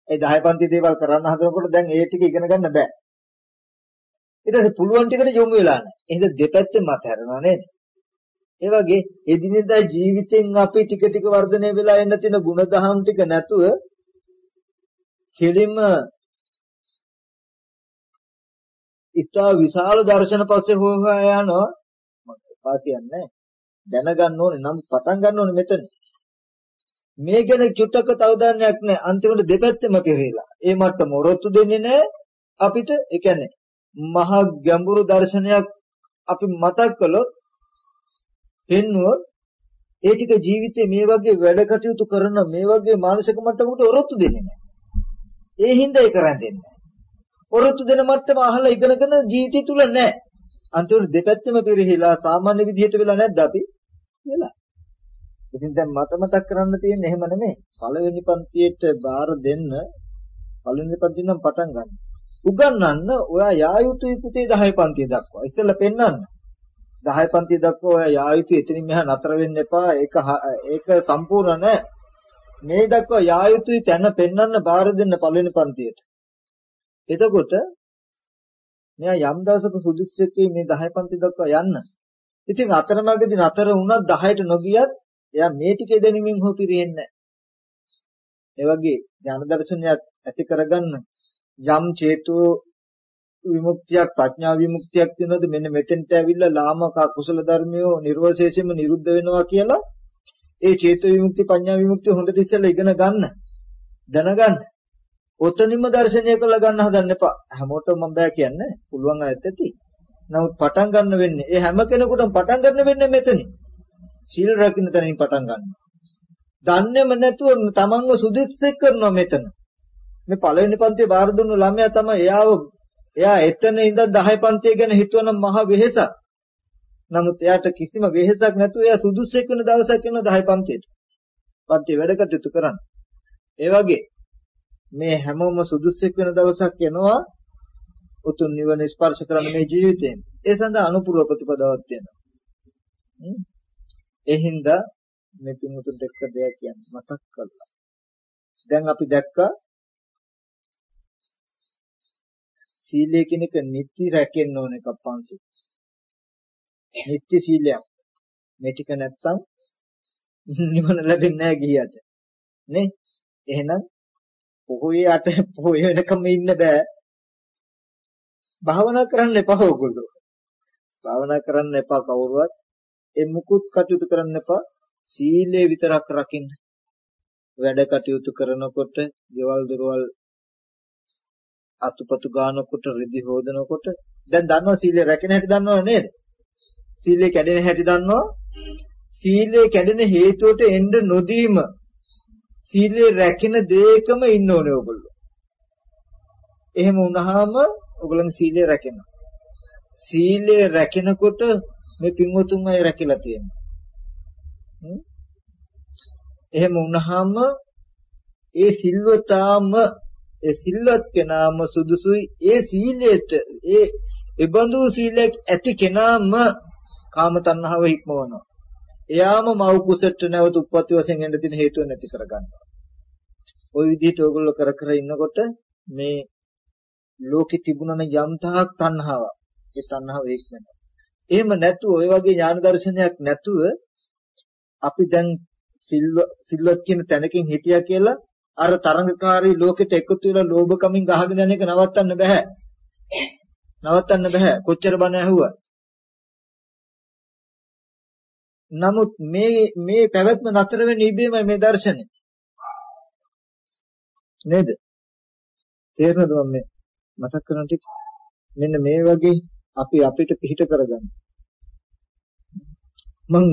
ඒ 10 පන්තියේ දේවල් කරන්න හදනකොට දැන් ඒ ටික ඉගෙන ගන්න බෑ. ඊට පස්සේ පුළුවන් ටිකට යොමු වෙලා නැහැ. එහෙනම් දෙපැත්තෙන් මත හැරෙනවා නේද? ඒ වගේ එදිනෙදා ජීවිතෙන් අපි ටික ටික වර්ධනය වෙලා එන්න තියෙන ಗುಣධම් ටික නැතුව කෙලින්ම ඉතා විශාල දර්ශන පස්සේ හොයා යනවා. මම එපා කියන්නේ. දැනගන්න ඕනේ නම් පටන් ගන්න ඕනේ මෙතන. මේ ගැන චුට්ටක තවදාන්නයක් නැහැ අන්තිමට දෙපැත්තෙම පෙරේලා ඒ මට්ටම ඔරොත්තු දෙන්නේ නැහැ අපිට. ඒ කියන්නේ මහා ගැඹුරු දර්ශනයක් අපි මතක් කළොත් පෙන්වුවොත් ඒ ටික ජීවිතේ මේ වගේ වැඩ කටයුතු කරන මේ වගේ මානසික මට්ටමකට ඔරොත්තු දෙන්නේ නැහැ. ඒ හින්දා ඒක රැඳෙන්නේ ඔරොත්තු දෙන මට්ටම අහලා ඉගෙනගෙන ජීවිතය තුල නැහැ. අන්තිමට දෙපැත්තම පිරිහිලා සාමාන්‍ය විදිහට වෙලා නැද්ද අපි? වෙලා. ඉතින් දැන් මට මතක් කරන්න තියෙන්නේ එහෙම නෙමෙයි. පළවෙනි පන්තියට බාර දෙන්න පළවෙනි පන්තියෙන් නම් පටන් ගන්න. උගන්වන්න ඔයා යා යුතුයි පුතේ 10 පන්තිය දක්වා. ඉතින්ලා පෙන්වන්න. 10 පන්තිය දක්වා ඔය යා යුතු එතනින් මෙහා නතර වෙන්න එපා. ඒක ඒක සම්පූර්ණ නැහැ. මේ දක්වා යා යුතුයි තැන පෙන්වන්න බාර දෙන්න පළවෙනි පන්තියට. එතකොට මෙයා යම් දවසක සුදුස්සෙක් මේ 10 පන්ති දක්වා යන්න. ඉතින් අතරමඟදී නතර වුණත් 10ට නොගියත් එයා මේ ටිකේ දැනීමෙන් හෝ පිරෙන්නේ නැහැ. ඒ වගේ ඥාන දර්ශනයක් ඇති කරගන්න යම් චේතෝ විමුක්තියක් ප්‍රඥා විමුක්තියක් තියෙනවද? මෙන්න මෙතෙන්ට ඇවිල්ලා ලාමක කුසල ධර්මියෝ නිර්වශේෂයෙන්ම නිරුද්ධ වෙනවා කියලා ඒ චේතෝ විමුක්ති පඤ්ඤා විමුක්තිය හොඳට ඉස්සෙල්ලා ඉගෙන ගන්න දැනගන්න. ඔතනින්ම දර්ශනය කරලා ගන්න හදන්න එපා. හැමෝටම මම බෑ කියන්නේ. පුළුවන් අයත් ඇති. නමුත් පටන් ගන්න වෙන්නේ ඒ හැම කෙනෙකුටම පටන් ගන්න වෙන්නේ මෙතනින්. සීල් රකින්න තැනින් පටන් ගන්න. දන්නේම නැතුව තමන්ව සුදුස්සෙක් කරනවා මෙතන. මේ පළවෙනි පන්තියේ බාර දුන්නු ළමයා තමයි එයාව එයා එතන ඉඳන් 10 පන්තිය ගැන හිතුවනම් මහ වෙහෙසක්. නමුත් එයාට කිසිම වෙහෙසක් නැතුව එයා සුදුස්සෙක් වෙන දවසක් වෙන 10 පන්තියට. පන්තිය වැඩ කටයුතු කරන්න. ඒ වගේ මේ හැමෝම සුදුස්සෙක් වෙන දවසක් එනවා උතුම් නිවන ස්පර්ශ කරන මේ ජීවිතයෙන්. ඒ සඳහා අනුපූර්ව ප්‍රතිපදාවක් තියෙනවා. ඒ හින්දා මේ පින්වතුන් දෙක්ක දෙයක් කියන්නේ මතක් කළා. දැන් අපි දැක්කා සීලය කියන එක නිත්‍ය රැකෙන්න ඕන එකක් පංචේ. නිත්‍ය සීලයක්. මේ ටික නැත්තම් නිවන ලැබෙන්නේ නැහැ ගියට. නේ? එහෙනම් පොහොයේ අට පොහොය වෙනකම් ඉන්න බෑ. භාවනා කරන්න එපා ඕගොල්ලෝ. භාවනා කරන්න එපා කවුරුවත්. ඒ මුකුත් කටයුතු කරන්න එපා. සීලය විතරක් රකින්න. වැඩ කටයුතු කරනකොට, ගෙවල් දොරවල් අතුපතු ගන්නකොට, රිදි හොදනකොට දැන් දන්නවා සීලය රැකෙන හැටි දන්නව නේද? සීලය කැඩෙන හැටි දන්නවා? සීලය කැඩෙන හේතුවට එන්න නොදීම සීලය රැකෙන දෙයකම ඉන්න ඕනේ ඔයගොල්ලෝ. එහෙම වුණාම ඔයගොල්ලන්ගේ සීලය රැකෙනවා. සීලය රැකෙනකොට මේ පින්වතුන් අය රැකිලා තියෙනවා. එහෙම වුණාම ඒ සිල්වතාම ඒ සිල්වත් කෙනාම සුදුසුයි ඒ සීලයට ඒ එබඳු සීලයක් ඇති කෙනාම කාම තණ්හාව හික්මවනවා. එයාම මව් කුසට නැවත උප්පත්ති වශයෙන් එන්න තියෙන හේතුව නැති කරගන්නවා. ওই විදිහට ඔයගොල්ලෝ කර කර ඉන්නකොට මේ ලෝකෙ තිබුණන යම් තාක් තණ්හාවක් ඒ තණ්හාව හික්මනවා. එහෙම නැතුව ওই වගේ ඥාන දර්ශනයක් නැතුව අපි දැන් සිල්වත් කියන තැනකින් හිටියා කියලා අර තරංගකාරී ලෝකෙට එකතු වෙලා ලෝභකමින් ගහගෙන යන එක නවත්තන්න බෑ. නවත්තන්න බෑ. කොච්චර බණ ඇහුවා. නමුත් මේ මේ පැවැත්ම නතර වෙන්නේ ඉබේමයි මේ දර්ශනේ. නේද? තේරෙනවද මම මතක් කරන ටික? මෙන්න මේ වගේ අපි අපිට පිහිට කරගන්න. මං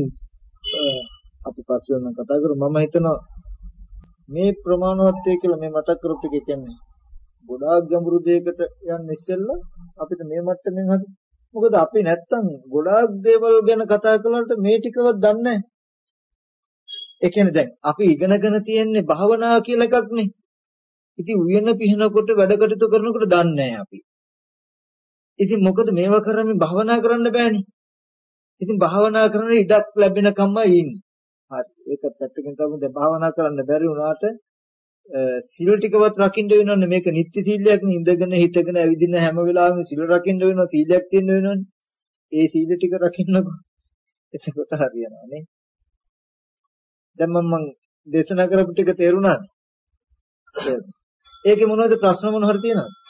අපි පස්සේ නම් කතා කරමු මම හිතනවා මේ ප්‍රමාණවත්ය කියලා මේ මතක් කරපු එක කියන්නේ ගොඩාක් ගැඹුරු දෙයකට යන්න ඉස්සෙල්ලා අපිට මේ මට්ටමින් හරි මොකද අපි නැත්තම් ගොඩාක් දේවල් ගැන කතා කළාට මේ ටිකවත් දන්නේ නැහැ. ඒ කියන්නේ දැන් අපි ඉගෙනගෙන තියෙන්නේ භාවනා කියලා එකක් නේ. ඉතින් උයන පිහනකොට වැඩ කටයුතු කරනකොට දන්නේ නැහැ අපි. ඉතින් මොකද මේවා කරමින් භාවනා කරන්න බෑනේ. ඉතින් භාවනා කරන ඉඩක් ලැබෙනකම්ම ඉන්නේ. හරි. ඒක පැත්තකින් තමයි දැන් භාවනා කරන්න බැරි වුණාට සිල් ටිකවත් රකින්න වෙනවනේ මේක නිත්‍ය සීලයක් නේ ඉඳගෙන හිටගෙන ඇවිදින හැම වෙලාවෙම සිල් රකින්න වෙනවා සීලයක් තියෙන්න වෙනවනේ. ඒ සීල ටික රකින්නකො එතකොට හරියනවා නේ. දැන් මම දේශනා කරපු ටික තේරුණාද? ඒකේ මොනවද ප්‍රශ්න මොන හරි තියෙනවද?